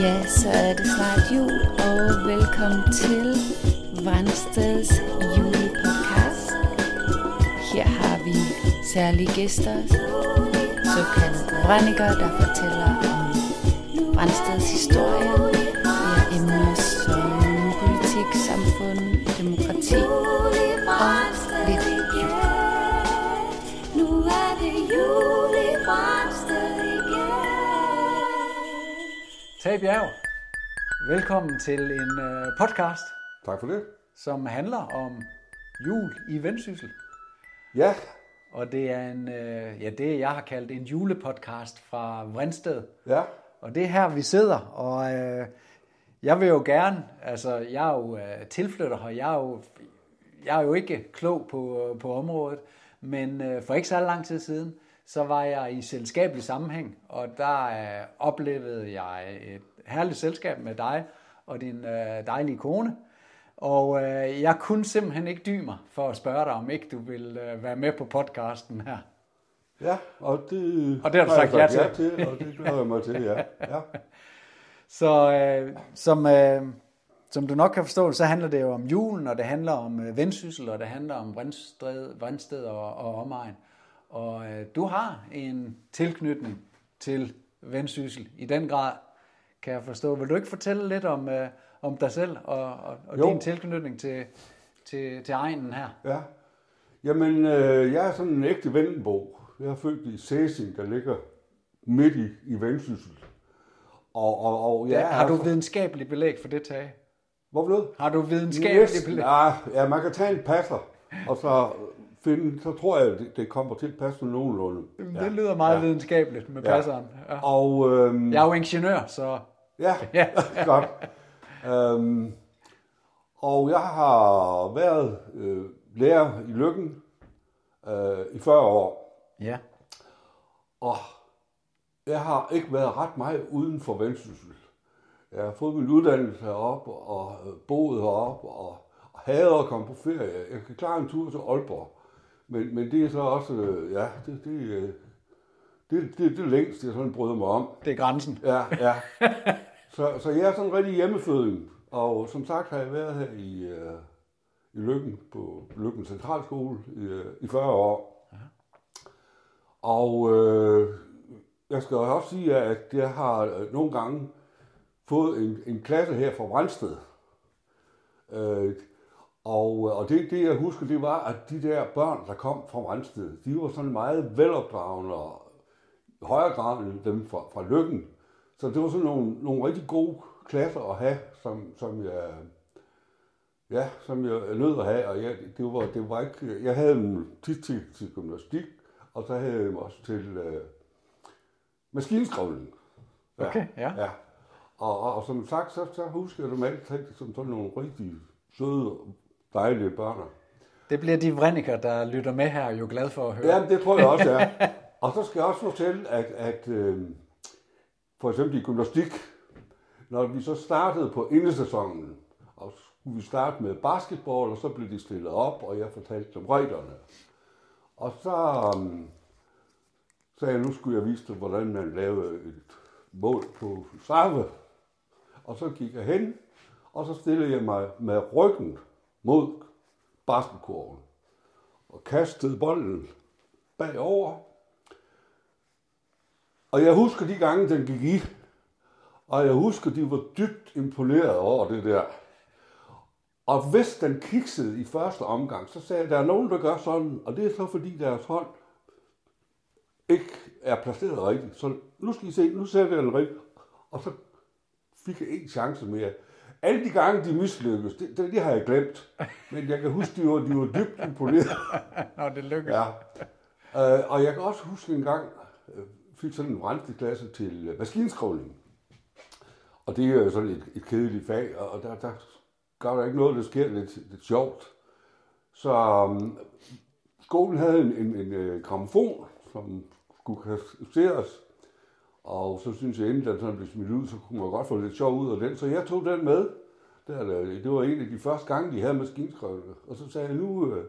Ja, så er det snart jul, og velkommen til Vandsteds julepodcast. Her har vi særlige gæster, såkaldte vrandikker, der fortæller om Vrandsteds historie. Vi har emner som politik, samfund, demokrati Bjerg, velkommen til en øh, podcast, Tak for det. som handler om jul i Vendsyssel. Ja, Og det er en, øh, ja, det jeg har kaldt en julepodcast fra Vrindsted. ja, Og det er her, vi sidder, og øh, jeg vil jo gerne, altså jeg er jo øh, tilflytter her, jeg er jo, jeg er jo ikke klog på, på området, men øh, for ikke så lang tid siden, så var jeg i selskabelig sammenhæng, og der øh, oplevede jeg et herligt selskab med dig og din øh, dejlige kone. Og øh, jeg kunne simpelthen ikke dy mig for at spørge dig, om ikke du vil øh, være med på podcasten her. ja, og det, Og det har du jeg sagt ja til. ja til. Og det glæder jeg mig til, ja. ja. Så øh, som, øh, som du nok kan forstå, så handler det jo om julen, og det handler om øh, vendsyssel, og det handler om Vrindsted, Vrindsted og, og omegn. Og øh, du har en tilknytning til vendsyssel i den grad, kan jeg forstå. Vil du ikke fortælle lidt om, øh, om dig selv og, og, og Jo. din tilknytning til, til, til egnen her? ja. Jamen, øh, jeg er sådan en ægte Vendenbo. Jeg er født i Sæsing, der ligger midt i, i Vendsyssel. Og, og, og Ja, har du så- videnskabelig belæg for det tag? Hvor blev? Har du videnskabelig Næsten. belæg? Ja, ja, man kan tage en passer, og så finde, så tror jeg, det, det kommer til at passe nogenlunde. Ja. Det lyder meget ja. videnskabeligt med Ja. passeren. Ja. Og, øhm, Jeg er jo ingeniør, så Ja, Ja. godt. Øhm, og jeg har været øh, lærer i Lykken øh, i 40 år, ja. og jeg har ikke været ret meget uden for Vendsyssel. Jeg har fået min uddannelse heroppe og øh, boet heroppe og, og hader at komme på ferie. Jeg kan klare en tur til Aalborg, men, men det er så også, øh, ja, det, det, øh, det, det, det er længst, jeg sådan bryder mig om. Det er grænsen. Ja, ja. Så, så jeg er sådan rigtig hjemmeføding. Og som sagt har jeg været her i, øh, i Lykken, på Lykken Centralskole i, øh, i 40 år. Og øh, jeg skal også sige, at jeg har øh, nogle gange fået en, en klasse her fra Brandsted. Øh, og, og det, det, jeg husker, det var, at de der børn, der kom fra Brandsted, de var sådan meget velopdragende og højere grad end dem fra, fra Lykken. Så det var sådan nogle, nogle rigtig gode klasser at have, som, som jeg, ja, som jeg nød at have. Og jeg, det var, det var ikke, jeg havde dem tit til, til gymnastik, og så havde jeg dem også til øh, maskinskrivning. Okay, ja. ja. Og, og, og, som sagt, så, så husker jeg dem altid som sådan nogle rigtig søde, dejlige børn. Det bliver de vrændiker, der lytter med her, jo glad for at høre. Ja, det tror jeg også, ja. Og så skal jeg også fortælle, at, at øh, for eksempel i gymnastik, når vi så startede på indesæsonen, og skulle vi starte med basketball, og så blev de stillet op, og jeg fortalte dem reglerne. Og så um, sagde jeg, nu skulle jeg vise dem, hvordan man lavede et mål på straffe. Og så gik jeg hen, og så stillede jeg mig med ryggen mod basketkurven og kastede bolden bagover. Og jeg husker de gange, den gik i, og jeg husker, de var dybt imponeret over det der. Og hvis den kiksede i første omgang, så sagde jeg, der er nogen, der gør sådan, og det er så fordi deres hånd ikke er placeret rigtigt. Så nu skal I se, nu sætter jeg den rigtigt, og så fik jeg en chance mere. Alle de gange, de mislykkedes, det, det, det har jeg glemt. Men jeg kan huske, de var, de var dybt imponeret. Nå, det lykkes. Ja. Øh, og jeg kan også huske en gang, øh, fik sådan en klasse til øh, maskinskrivning. Og det er jo sådan et, et kedeligt fag, og der, der gør der ikke noget, der sker lidt, lidt sjovt. Så um, skolen havde en, en, en, en gramofon, som skulle kasseres. Og så synes jeg, inden den sådan blev smidt ud, så kunne man godt få lidt sjov ud af den. Så jeg tog den med. Der, det var en af de første gange, de havde maskinskrivning. Og så sagde jeg, nu øh,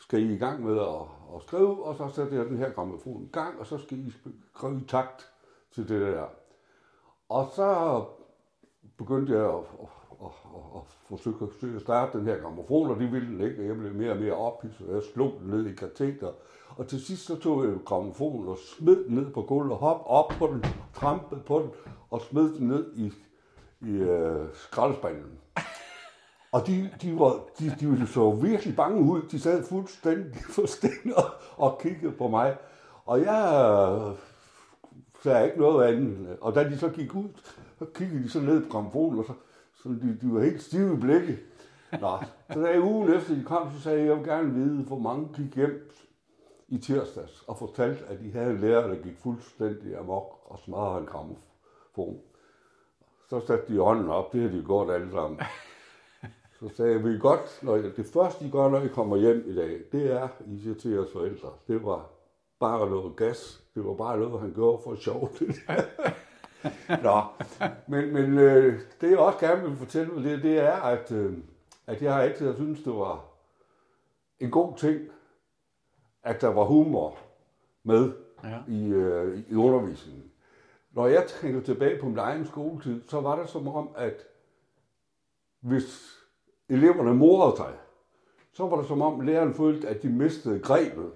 skal I i gang med at, at skrive, og så sætter jeg den her gramofon i gang, og så skal I skrive i takt til det der. Og så begyndte jeg at, at, at, at, at forsøge, forsøge at starte den her gramofon, og de ville den ikke, og jeg blev mere og mere ophidset, og jeg slog den ned i kateter. Og til sidst så tog jeg gramofonen og smed den ned på gulvet, og hop op på den, trampede på den, og smed den ned i, i øh, skraldespanden. Og de, de, var, de, de så virkelig bange ud. De sad fuldstændig forstændet og, og kiggede på mig. Og jeg øh, sagde ikke noget andet. Og da de så gik ud, så kiggede de så ned på gramofonen, og så, så de, de var helt stive i blikket. Nå, så da ugen efter de kom, så sagde jeg, jeg vil gerne vide, hvor mange gik hjem i tirsdags og fortalte, at de havde en lærer, der gik fuldstændig amok og smadrede en gramofon. Så satte de hånden op, det havde de gjort alle sammen. Så sagde jeg, vil I godt, når jeg, det første I gør, når I kommer hjem i dag, det er, I siger til jeres forældre, det var bare noget gas. Det var bare noget, han gjorde for sjov. Nå, men, men øh, det jeg også gerne vil fortælle mig, det, det er, at, øh, at jeg har altid synes det var en god ting, at der var humor med Ja. i, øh, i undervisningen. Når jeg tænker tilbage på min egen skoletid, så var det som om, at hvis eleverne morede sig, så var det som om læreren følte, at de mistede grebet.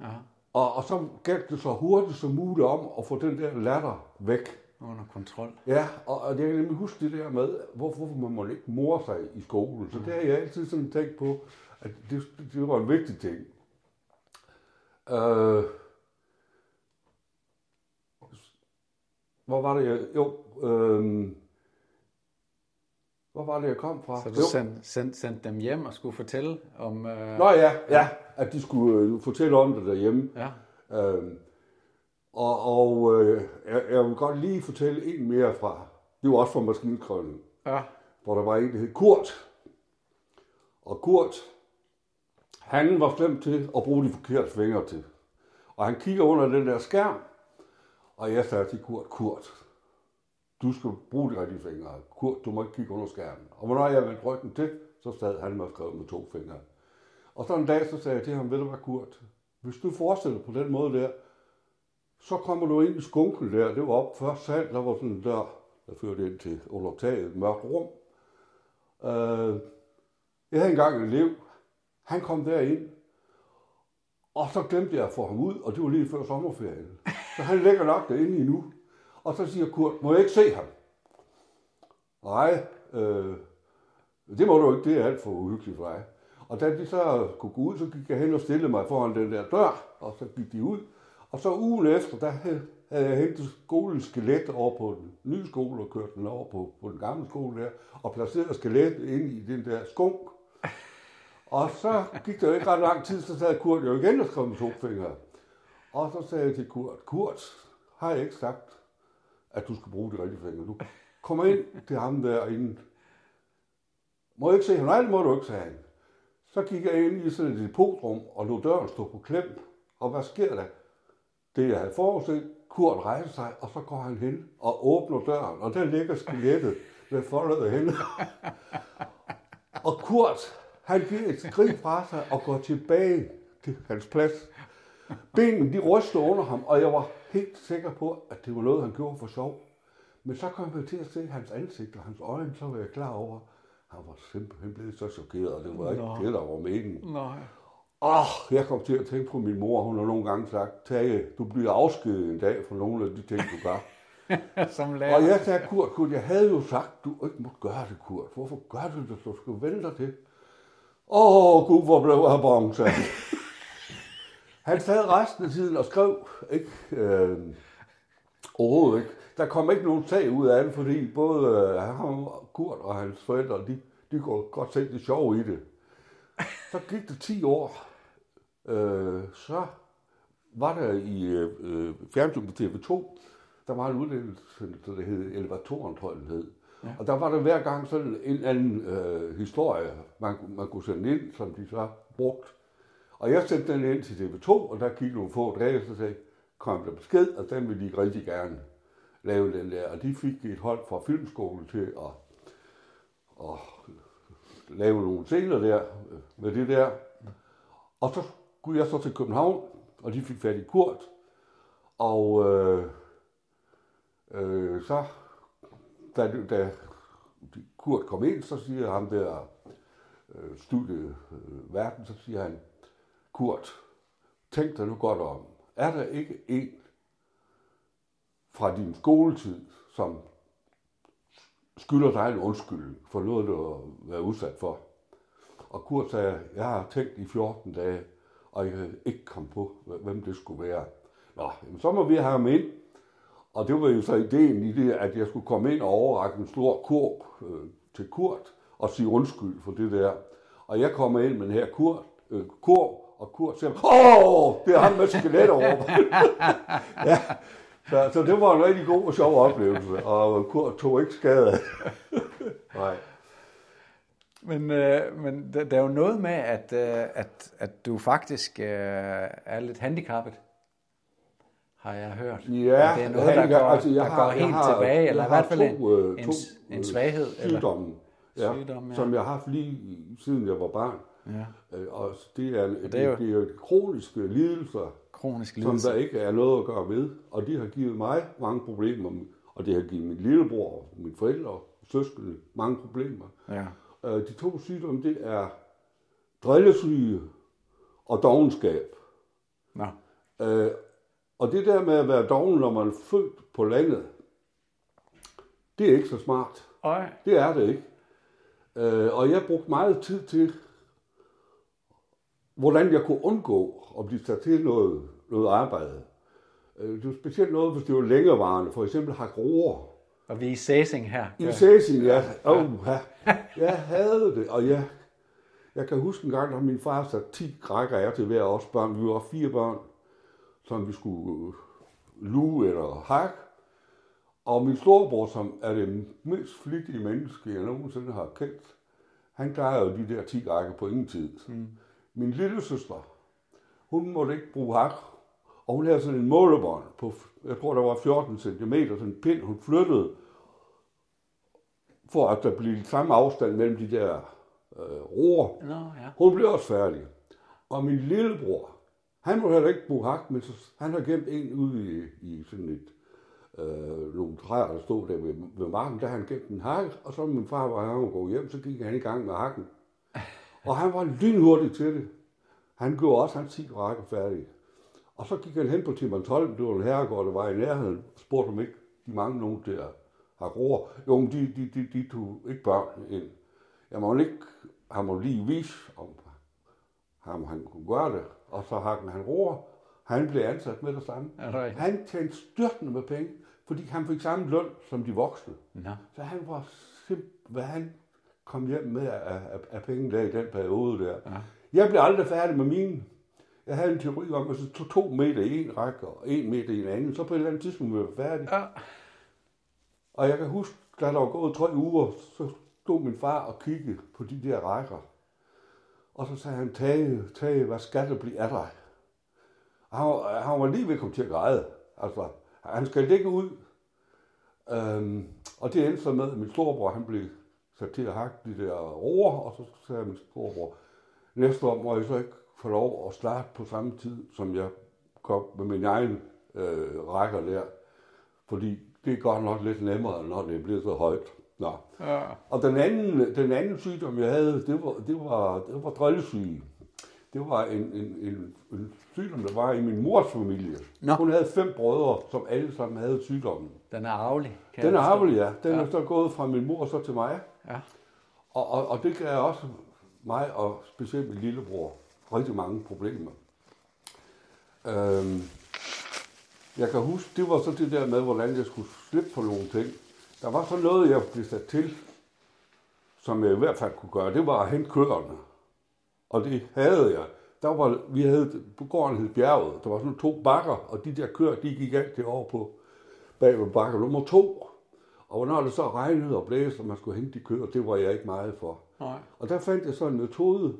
Ja. Og, og så galt det så hurtigt som muligt om at få den der latter væk. Under kontrol. Ja, og, og jeg kan nemlig huske det der med, hvorfor hvorfor man må ikke more sig i skolen. Så det har jeg altid sådan tænkt på, at det, det var en vigtig ting. Øh, hvor var det. Jo, øh, hvor var det, jeg kom fra? Så du sendte, sendte, sendte dem hjem og skulle fortælle om... Øh, Nå ja, ja, at de skulle øh, fortælle om det derhjemme. Ja. Øhm, og og øh, jeg, jeg vil godt lige fortælle en mere fra, det var også fra Maskinkrøllen, Ja. hvor der var en, der hed Kurt. Og Kurt, han var slem til at bruge de forkerte fingre til. Og han kigger under den der skærm, og jeg sagde til Kurt, Kurt, du skal bruge de rigtige fingre. Kurt, du må ikke kigge under skærmen. Og hvornår jeg vendte ryggen til, så sad han med skrevet med to fingre. Og så en dag, så sagde jeg til ham, ved du hvad, Kurt, hvis du fortsætter på den måde der, så kommer du ind i skunken der. Det var op først sal, der var sådan en dør, der førte ind til under taget, et mørkt rum. Øh, jeg havde engang en elev, han kom derind, og så glemte jeg at få ham ud, og det var lige før sommerferien. Så han ligger nok derinde endnu. Og så siger Kurt, må jeg ikke se ham? Nej, øh, det må du ikke, det er alt for uhyggeligt for dig. Og da de så kunne gå ud, så gik jeg hen og stillede mig foran den der dør, og så gik de ud. Og så ugen efter, der havde jeg hentet skolens skelet over på den nye skole og kørt den over på, på den gamle skole der, og placeret skelettet ind i den der skunk. Og så gik der jo ikke ret lang tid, så sad Kurt jo igen og skrev med to fingre. Og så sagde jeg til Kurt, Kurt, har jeg ikke sagt, at du skal bruge det rigtige fag. Du kommer ind til ham derinde. Må jeg ikke se ham? Nej, det må du ikke, sagde han. Så gik jeg ind i sådan et depotrum og lå døren stå på klem. Og hvad sker der? Det jeg havde forudset, Kurt rejser sig, og så går han hen og åbner døren, og der ligger skelettet med foldet hen. og Kurt, han giver et skrig fra sig og går tilbage til hans plads. Benene, de rystede under ham, og jeg var helt sikker på, at det var noget, han gjorde for sjov. Men så kom jeg til at se hans ansigt og hans øjne, så var jeg klar over, han var simpelthen blevet så chokeret, og det var ikke Nå. det, der var meningen. Nej. Åh, jeg kom til at tænke på min mor. Hun har nogle gange sagt, Tage, du bliver afskediget en dag for nogle af de ting, du gør. Som lærer. og jeg sagde, Kurt, Kurt, jeg havde jo sagt, du ikke må gøre det, Kurt. Hvorfor gør du det? Du skal vente dig til. Åh, oh, gud, hvor blev jeg bon, sagde han. Sad resten af tiden og skrev, ikke? Øh, overhovedet ikke. Der kom ikke nogen sag ud af det, fordi både øh, ham, Kurt og hans forældre, de, de kunne godt se det sjove i det. Så gik det 10 år, øh, så var der i øh, øh, fjernsyn på TV2, der var en uddannelse, der hed Elevatoren, tror jeg, den hed. Ja. Og der var der hver gang sådan en anden øh, historie, man, man kunne sende ind, som de så brugte. Og jeg sendte den ind til TV2, og der gik nogle få dage, så sagde, kom der besked, og den ville de rigtig gerne lave den der. Og de fik et hold fra filmskolen til at, at lave nogle scener der øh, med det der. Og så skulle jeg så til København, og de fik fat i Kurt. Og øh, øh, så da, da Kurt kom ind, så siger ham der øh, studieverden, så siger han, Kurt, tænk dig nu godt om. Er der ikke en fra din skoletid, som skylder dig en undskyldning for noget, du har været udsat for? Og Kurt sagde, jeg har tænkt i 14 dage, og jeg kan ikke komme på, hvem det skulle være. Nå, jamen, så må vi have ham ind. Og det var jo så ideen i det, at jeg skulle komme ind og overrække en stor kurv øh, til Kurt og sige undskyld for det der. Og jeg kommer ind med den her Kurt, øh, kurv, og Kurt siger, åh, det er ham med skelet over. ja, så, så det var en rigtig god og sjov oplevelse, og Kurt tog ikke skade. Nej. Men, øh, men der, der er jo noget med, at, øh, at, at du faktisk øh, er lidt handicappet, har jeg hørt. Ja, At det er noget, der handicap- går, altså, jeg der har- går jeg helt har- tilbage, jeg eller i hvert fald to, en, øh, en, to, en øh, svaghed. Eller, Sygdommen, ja, Sygdom, ja. som jeg har haft lige siden jeg var barn. Ja, Øh, Og det er, det det er jo- det er jo kroniske lidelser, kronisk som lidelse. der ikke er noget at gøre ved. Og de har givet mig mange problemer, og det har givet min lillebror, mine forældre og søskende mange problemer. Ja. Øh, De to sygdomme, det er drillesyge og dogenskab. Nå. Øh, og det der med at være doven, når man er født på landet, det er ikke så smart. Øj. Det er det ikke. Øh, og jeg brugte meget tid til, hvordan jeg kunne undgå at blive sat til noget, noget arbejde. Øh, det var specielt noget, hvis det var længerevarende. For eksempel hakke roer. Og vi er i Sæsing her. I Sæsing, ja. Oh, ja. Jeg havde det, og jeg, jeg kan huske en gang, da min far satte 10 rækker af til hver os børn. Vi var fire børn, som vi skulle luge eller hakke. Og min storebror, som er det mest flittige menneske, jeg nogensinde har kendt, han klarede jo de der 10 rækker på ingen tid. Mm. Min lille søster, hun måtte ikke bruge hak, og hun havde sådan en målebånd på, jeg tror der var 14 cm, sådan en pind, hun flyttede, for at der blev samme afstand mellem de der øh, roer. Nå, ja. Hun blev også færdig. Og min lillebror, han må heller ikke bruge hak, men så, han har gemt en ude i, i sådan et, øh, nogle træer, der stod der ved, ved marken, der han gemt en hak, og så min far var han gå hjem, så gik han i gang med hakken. Og han var lynhurtig til det. Han gjorde også hans 10 rækker færdige. Og så gik han hen på Timmertolm, det var en herregård, der var i nærheden, spurgte om ikke de mange nogen der har roer. Jo, men de, de, de, de tog ikke børn ind. Jeg må ikke, han må lige vise, om ham han kunne gøre det. Og så hakken han roer. Han blev ansat med det samme. Det rigtigt? Han tjente styrtende med penge, fordi han fik samme løn som de voksne. Nå. Så han var simpelthen, hvad han kom hjem med af, af, af penge der i den periode der. Ja. Jeg blev aldrig færdig med mine. Jeg havde en teori om, at så tog to meter i en række og en meter i en anden, så på et eller andet tidspunkt blev jeg færdig. Ja. Og jeg kan huske, da der var gået tre uger, så stod min far og kiggede på de der rækker. Og så sagde han, Tage, Tage, hvad skal der blive af dig? Og han, var- han var lige ved at komme til at græde. Altså, han skal ligge ud. Øhm, og det endte så med, at min storebror, han blev sat til at hakke de der roer, og så sagde min storebror, næste år må jeg så ikke få lov at starte på samme tid, som jeg kom med min egen øh, rækker der. Fordi det er godt nok lidt nemmere, når det bliver så højt. Nå. Ja. Og den anden, den anden sygdom, jeg havde, det var, det var, det var drillesyge. Det var en, en, en, en sygdom, der var i min mors familie. Nå. Hun havde fem brødre, som alle sammen havde sygdommen. Den er arvelig. Den jeg er arvelig, ja. Den Ja. er så gået fra min mor så til mig. Ja. Og, og, og det gav også mig, og specielt min lillebror, rigtig mange problemer. Øhm, jeg kan huske, det var så det der med, hvordan jeg skulle slippe på nogle ting. Der var så noget, jeg blev sat til, som jeg i hvert fald kunne gøre. Det var at hente køerne. Og det havde jeg. Der var, vi havde, på gården hed bjerget, der var sådan to bakker, og de der køer, de gik altid over på bag ved bakker nummer to. Og hvornår det så regnede og blæste, og man skulle hente de køer, det var jeg ikke meget for. Nej. Og der fandt jeg så en metode,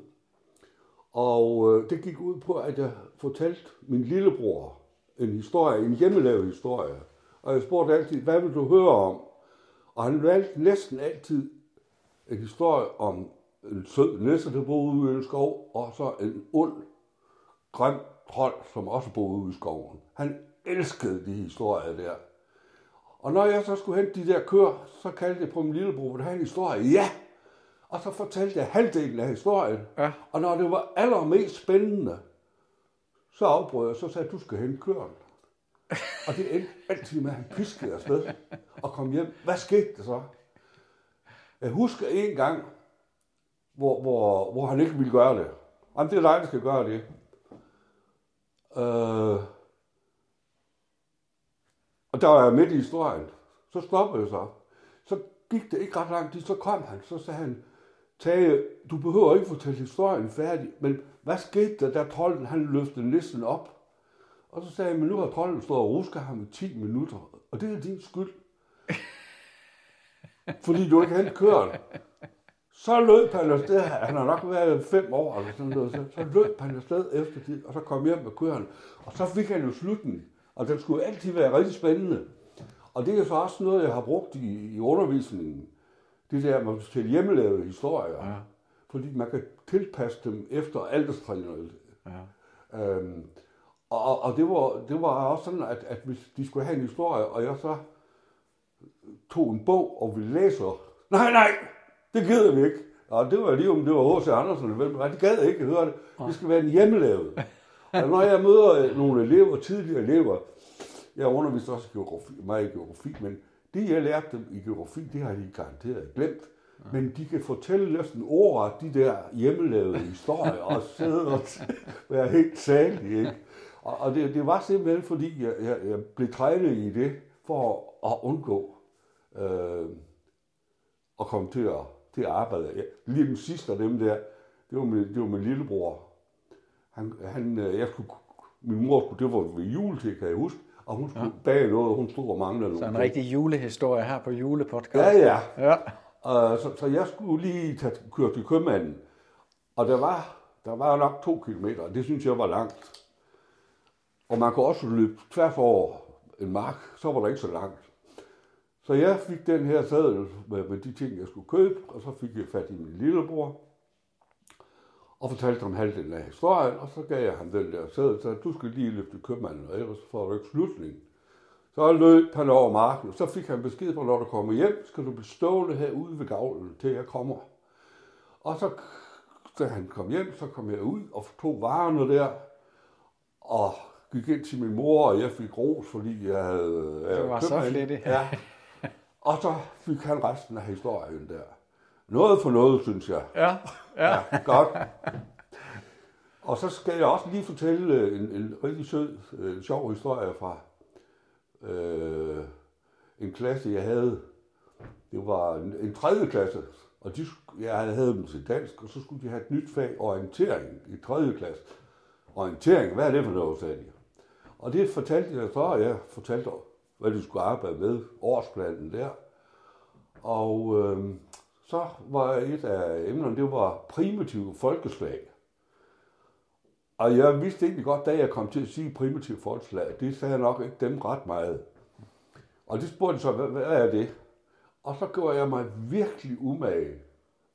og øh, det gik ud på, at jeg fortalte min lillebror en historie, en hjemmelavet historie. Og jeg spurgte altid, hvad vil du høre om? Og han valgte næsten altid en historie om en sød nisse, der boede ude i en skov, og så en ond, grim trold, som også boede ude i skoven. Han elskede de historier der. Og når jeg så skulle hente de der køer, så kaldte jeg på min lillebror, du have en historie? Ja! Og så fortalte jeg halvdelen af historien. Ja. Og når det var allermest spændende, så afbrød jeg, så sagde du skal hente køren. Og det endte altid med, at han piskede afsted og kom hjem. Hvad skete der så? Jeg husker en gang, hvor, hvor, hvor han ikke ville gøre det. Jamen, det er dig, der skal gøre det. Øh, og der var jeg midt i historien. Så stoppede jeg så. Så gik det ikke ret lang tid, så kom han. Så sagde han, Tage, du behøver ikke fortælle historien færdig, men hvad skete der, da trolden han løftede næsten op? Og så sagde jeg, men nu har trolden stået og rusket ham i 10 minutter, og det er din skyld. Fordi du ikke havde kørt. Så løb han afsted, han har nok været fem år eller sådan noget, så, så løb han afsted efter det, og så kom hjem med køren. Og så fik han jo slutningen, og den skulle altid være rigtig spændende. Og det er så også noget, jeg har brugt i, i undervisningen. Det der, man til hjemmelavede historier. Ja. Fordi man kan tilpasse dem efter alderstrinnet. Ja. Øhm, og, og- det var, det var også sådan, at, at hvis de skulle have en historie, og jeg så tog en bog og ville læse, nej, nej, det gider vi ikke. Og det var lige om det var H.C. Andersen, eller hvem det gad ikke høre det. Det skal være en hjemmelavet. og når jeg møder øh, nogle elever, tidligere elever, jeg underviste også i geografi, meget i geografi, men det jeg lærte dem i geografi, det har de garanteret glemt. Men de kan fortælle næsten ordret de der hjemmelavede historier og sidde og være helt salige, ikke? Og, og det, det var simpelthen fordi, jeg, jeg, jeg blev trænet i det for at undgå øh, at komme til at, til at arbejde. Jeg, lige den sidste af dem der, det var min, det var min lillebror. Han, han, øh, jeg skulle, min mor skulle, det var ved juletid, kan jeg huske, og hun skulle ja. bage noget, og hun stod og manglede Så en nogle rigtig julehistorie her på julepodcast. Ja, ja. ja. Uh, så, så jeg skulle lige tage, køre til købmanden. Og der var, der var nok to kilometer, og det synes jeg var langt. Og man kunne også løbe tværs over en mark, så var der ikke så langt. Så jeg fik den her seddel med, med de ting, jeg skulle købe, og så fik jeg fat i min lillebror, og fortalte ham halvdelen af historien, og så gav jeg ham den der seddel, så du skal lige løfte købmanden, og ellers får du ikke slutningen. Så løb han over marken, og så fik han besked på, når du kommer hjem, skal du blive stående herude ved gavlen, til jeg kommer. Og så, da han kom hjem, så kom jeg ud og tog varerne der, og gik ind til min mor, og jeg fik ros, fordi jeg havde... jeg Du var så flittig. Ja. Og så fik han resten af historien der. Noget for noget, synes jeg. Ja, ja. Ja, godt. Og så skal jeg også lige fortælle øh, en, en rigtig sød, en sjov historie fra øh, en klasse, jeg havde. Det var en, en tredje klasse, og de, sk- jeg havde dem til dansk, og så skulle de have et nyt fag, orientering, i tredje klasse. Orientering, hvad er det for noget, sagde de. Og det fortalte jeg så, og jeg fortalte, hvad de skulle arbejde med, årsplanen der. Og øh, så var et af emnerne, det var primitive folkeslag. Og jeg vidste egentlig godt, da jeg kom til at sige primitive folkeslag, det sagde nok ikke dem ret meget. Og det spurgte så, hvad, hvad er det? Og så gjorde jeg mig virkelig umage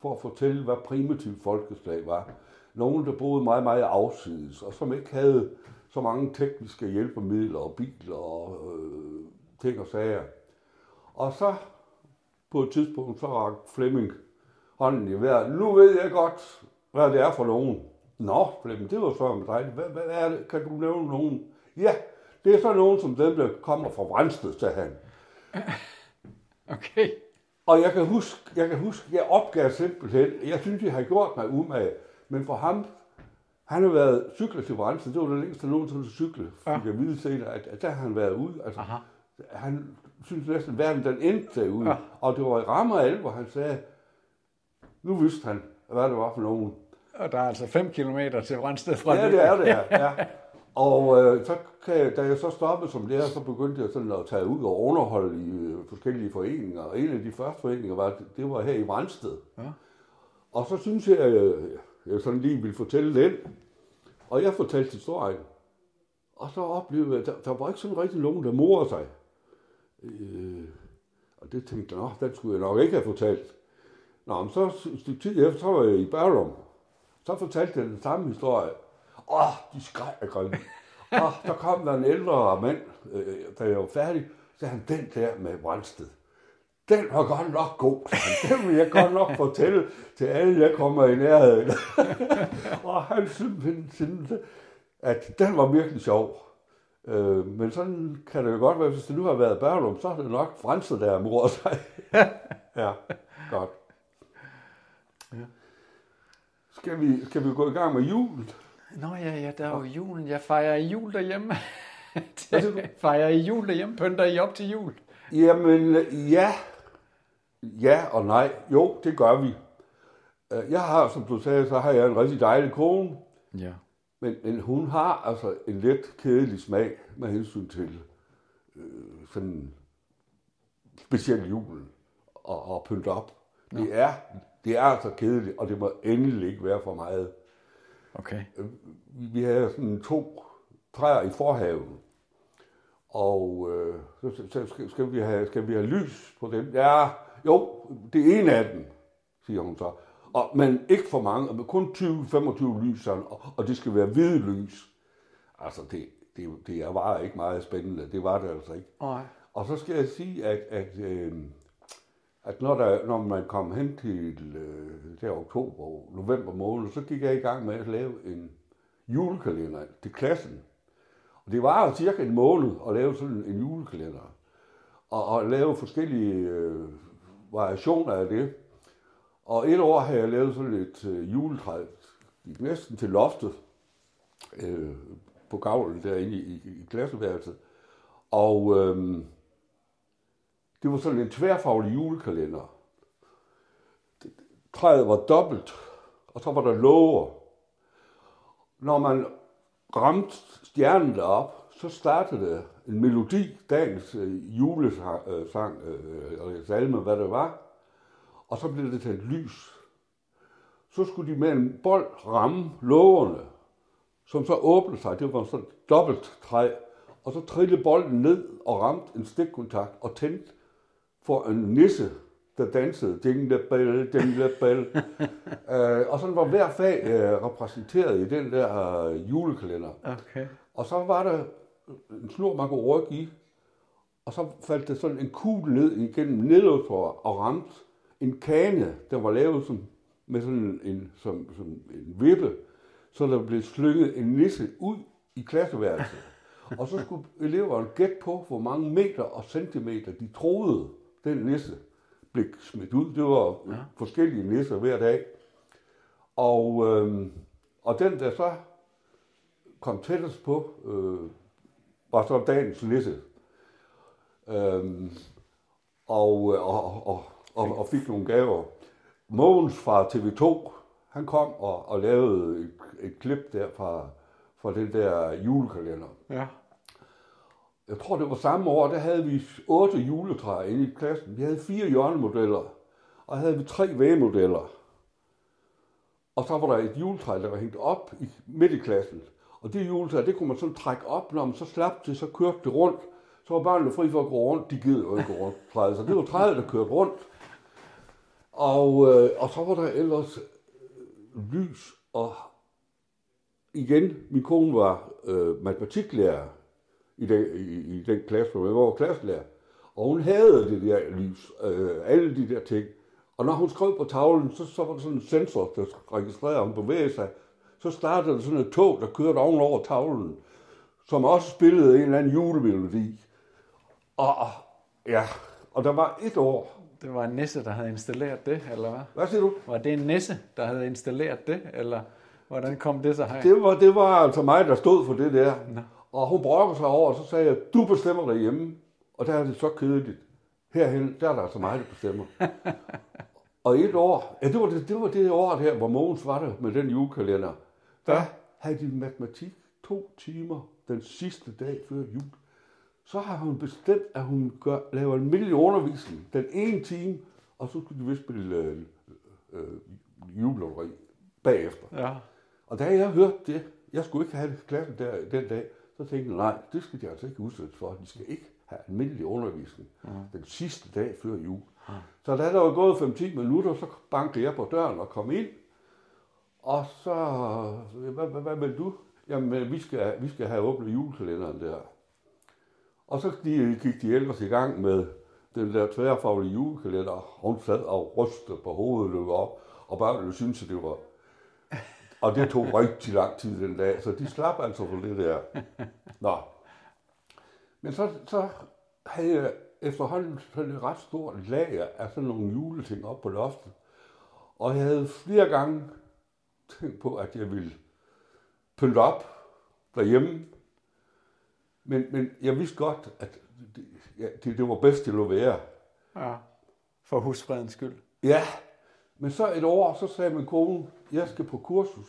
for at fortælle, hvad primitive folkeslag var. Nogle, der boede meget, meget afsides, og som ikke havde så mange tekniske hjælpemidler og biler og øh, ting og sager. Og så på et tidspunkt, så rakte Flemming hånden i vejret. Nu ved jeg godt, hvad det er for nogen. Nå, Flemming, det var så med dig. Hvad, hvad er det? Kan du nævne nogen? Ja, det er så nogen som dem, der kommer fra Vrensted, sagde han. Okay. Og jeg kan huske, jeg kan huske, jeg opgav simpelthen, jeg synes, jeg har gjort mig umage, men for ham, han har været cykler til Vrensted, det var det længste nogensinde til cykle, fik Ja. jeg vide senere, at, at der har han været ude. Altså, Aha. han synes næsten, at verden den endte derude. Ja. Og det var i rammer alvor, han sagde, nu vidste han, hvad det var for nogen. Og der er altså 5 km til Brøndsted fra Ja, det er det, ja. ja. Og øh, så kan jeg, da jeg så stoppede som lærer, så begyndte jeg sådan at tage ud og underholde i øh, forskellige foreninger. Og en af de første foreninger var, det var her i Vrensted. Ja. Og så synes jeg, at jeg, jeg sådan lige ville fortælle den. Og jeg fortalte historien. Og så oplevede jeg, at der, der var ikke sådan rigtig nogen, der morede sig. Øh, og det tænkte jeg, den skulle jeg nok ikke have fortalt. Nå, men så et stykke tid efter, så var jeg i Børlum. Så fortalte jeg den samme historie. Åh, de skreg af grønne. Og der kom der en ældre mand, øh, da jeg var færdig, Så han, den der med Brandsted, den var godt nok god. Den vil jeg godt nok fortælle til alle, jeg kommer i nærheden. og han synes, synes, at den var virkelig sjov. Øh, men sådan kan det jo godt være, hvis det nu har været Børlum, så er det nok Brøndsted, der er mor sig. ja, godt. Skal vi, skal vi gå i gang med julen? Nå ja, ja, der er jo julen. Jeg fejrer jul derhjemme. Du? fejrer I jul derhjemme? Pynter I op til jul? Jamen, ja. Ja og nej. Jo, det gør vi. Øh, Jeg har, som du sagde, så har jeg en rigtig dejlig kone, Ja. Men, men hun har altså en lidt kedelig smag med hensyn til øh, sådan specielt julen og, og pynte op. Det er, det er altså kedeligt, og det må endelig ikke være for meget. Okay. vi havde sådan to træer i forhaven, og øh, så, så- så skal, skal, vi have, skal vi have lys på dem? Ja, jo, det er en af dem, siger hun så. Og, men ikke for mange, men kun 20-25 lys, og, og det skal være hvide lys. Altså, det, det, det var ikke meget spændende, det var det altså ikke. Nej. Og så skal jeg sige, at, at, øh, at når, der, når man kom hen til øh, der oktober og november måned, så gik jeg i gang med at lave en julekalender til klassen. Og det var jo cirka en måned at lave sådan en julekalender. Og, og lave forskellige øh, variationer af det. Og et år havde jeg lavet sådan et øh, juletræ, gik næsten til loftet øh, på gavlen derinde i, i, i klasseværelset. Og øh, det var sådan en tværfaglig julekalender. Det- Træet var dobbelt, og så var der låger. Når man ramte stjernen derop, så startede en melodi, dagens øh, julesang, øh, sang, øh, salme, hvad det var, og så blev det tændt lys. Så skulle de med en bold ramme lågerne, som så åbnede sig. Det var sådan et dobbelt træ. Og så trillede bolden ned og ramte en stikkontakt og tændte for en nisse, der dansede dingle bell, dingle bell. øh, og sådan var hver fag øh, repræsenteret i den der øh, julekalender. Okay. Og så var der en snor, man kunne rykke i, og så faldt der sådan en kugle ned igennem nedløbsår og ramte en kane, der var lavet som, med sådan en, som, som en vippe, så der blev slynget en nisse ud i klasseværelset. Og så skulle eleverne gætte på, hvor mange meter og centimeter de troede, den nisse blev smidt ud. Det var ja. forskellige nisser hver dag. Og, øhm, og den, der så kom tættest på, øh, var så dagens nisse. Øhm, og, øh, og, og, og, og fik nogle gaver. Mogens fra TV2, han kom og, og lavede et, et klip der fra, fra den der julekalender. Ja. Jeg tror, det var samme år, der havde vi otte juletræer inde i klassen. Vi havde fire hjørnemodeller, og havde vi tre vægmodeller. Og så var der et juletræ, der var hængt op i, midt i klassen. Og det juletræ, det kunne man sådan trække op, når man så slap det, så kørte det rundt. Så var børnene fri for at gå rundt. De gider jo ikke gå rundt. Træet. Så det var træet, der kørte rundt. Og, øh, og så var der ellers øh, lys. Og igen, min kone var øh, matematiklærer i den, i, i den klasse, hvor jeg var klasselærer. Og hun havde det der lys, øh, alle de der ting. Og når hun skrev på tavlen, så, så var der sådan en sensor, der registrerede, om hun bevægede sig. Så startede der sådan et tog, der kørte ovenover tavlen, som også spillede en eller anden julemelodi. Og ja, og der var et år. Det var en nisse, der havde installeret det, eller hvad? Hvad siger du? Var det en nisse, der havde installeret det, eller hvordan kom det så her? Det var, det var altså mig, der stod for det der. Og hun brokkede sig over, og så sagde jeg, du bestemmer derhjemme. Og der er det så kedeligt. Herhen, der er der altså mig, der bestemmer. og et år, ja, det var det, det var det år her, hvor Mogens var der med den julekalender. Der Ja. havde de matematik to timer den sidste dag før jul. Så har hun bestemt, at hun gør, laver en almindelig undervisning den ene time, og så skulle de vist spille øh, øh, julelotteri bagefter. Ja. Og da jeg hørte det, jeg skulle ikke have klassen der den dag, så tænkte jeg, nej, det skal de altså ikke udsættes for. De skal ikke have almindelig undervisning den sidste dag før jul. Så da der var gået 5-10 minutter, så bankede jeg på døren og kom ind. Og så, hvad, hvad, hvad vil du? Jamen, vi skal, vi skal have åbnet julekalenderen der. Og så gik de ellers i gang med den der tværfaglige julekalender. Hun sad og rystede på hovedet løb op, og børnene syntes, at det var... Og det tog rigtig lang tid den dag, så de slap altså for det der. Nå. Men så, så havde jeg efterhånden sådan et ret stort lager af sådan nogle juleting op på loftet. Og jeg havde flere gange tænkt på, at jeg ville pynte op derhjemme. Men, men jeg vidste godt, at det, ja, det, det var bedst til at være. Ja. For husfredens skyld. Ja, men så et år, så sagde min kone, jeg skal på kursus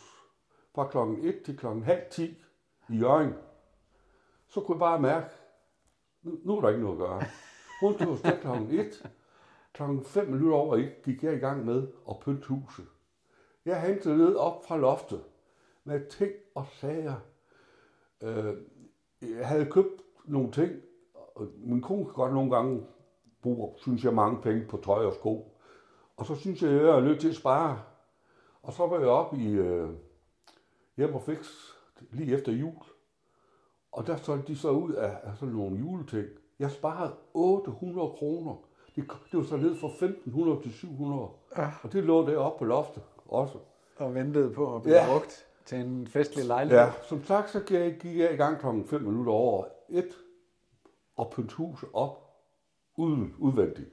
fra klokken 1 til klokken halv 10 i Jørgen. Så kunne jeg bare mærke, nu, nu er der ikke noget at gøre. Hun tog afsted klokken 1. Klokken 5 minutter over 1 gik jeg i gang med at pynte huset. Jeg hentede ned op fra loftet med ting og sager. Øh, jeg havde købt nogle ting, og min kone kan godt nogle gange bruge, synes jeg, mange penge på tøj og sko. Og så synes jeg, at jeg er nødt til at spare. Og så var jeg oppe i øh, hjem og fix lige efter jul. Og der solgte de så ud af, af sådan nogle juleting. Jeg sparede 800 kroner. Det, det var så ned fra 1500 til 700. Ja. Og det lå deroppe på loftet også. Og ventede på at blive ja. brugt til en festlig lejlighed. Ja, som sagt, så gik jeg, gik jeg i gang klokken 5 minutter over et og pynte huset op uden udvendigt.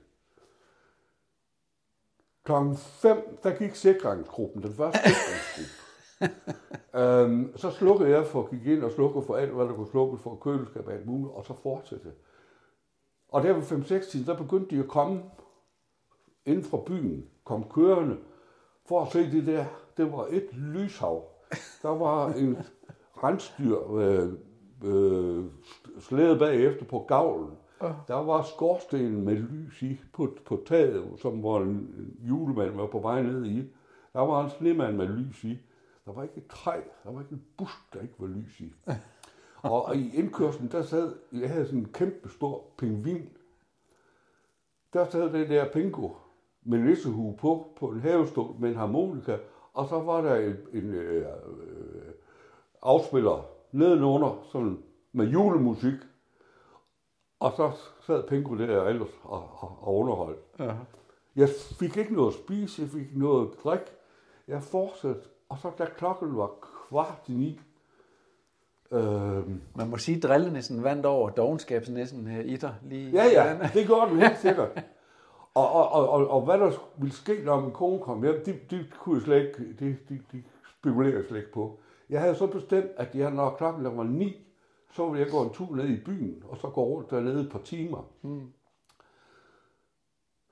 Klokken 5, der gik sikringsgruppen, den første sikringsgruppe. øhm, så slukkede jeg for, gik ind og slukkede for alt, hvad der kunne slukke for køleskab og alt muligt, og så fortsatte. Og der ved 5-6 tiden, der begyndte de at komme inden fra byen, kom kørende, for at se det der. Det var et lyshav. Der var en rensdyr øh, øh, slædet bagefter på gavlen. Der var skorstenen med lys i på, på taget, som var en julemand var på vej ned i. Der var en snemand med lys i. Der var ikke et træ, der var ikke en busk, der ikke var lys i. Og, og i indkørslen, der sad, jeg havde sådan en kæmpe stor pingvin. Der sad den der pingo med nissehue på, på en havestol med en harmonika, og så var der en, en øh, øh, afspiller nedenunder, sådan med julemusik. Og så sad Pingo der ellers og, og, og underholdt. Ja. Jeg fik ikke noget at spise, jeg fik noget at drikke. Jeg fortsatte, og så da klokken var kvart i ni, øh, Man må sige, at drillenissen vandt over dogenskabsnissen øh, i dig. Lige Ja, ja, det gjorde den helt sikkert. Og, og, og, og, og hvad der ville ske, når min kone kom hjem, det, det kunne jeg slet ikke, det, det, det spekulerede jeg slet ikke på. Jeg havde så bestemt, at jeg, når klokken var ni, så ville jeg gå en tur ned i byen, og så gå rundt dernede et par timer. Hmm.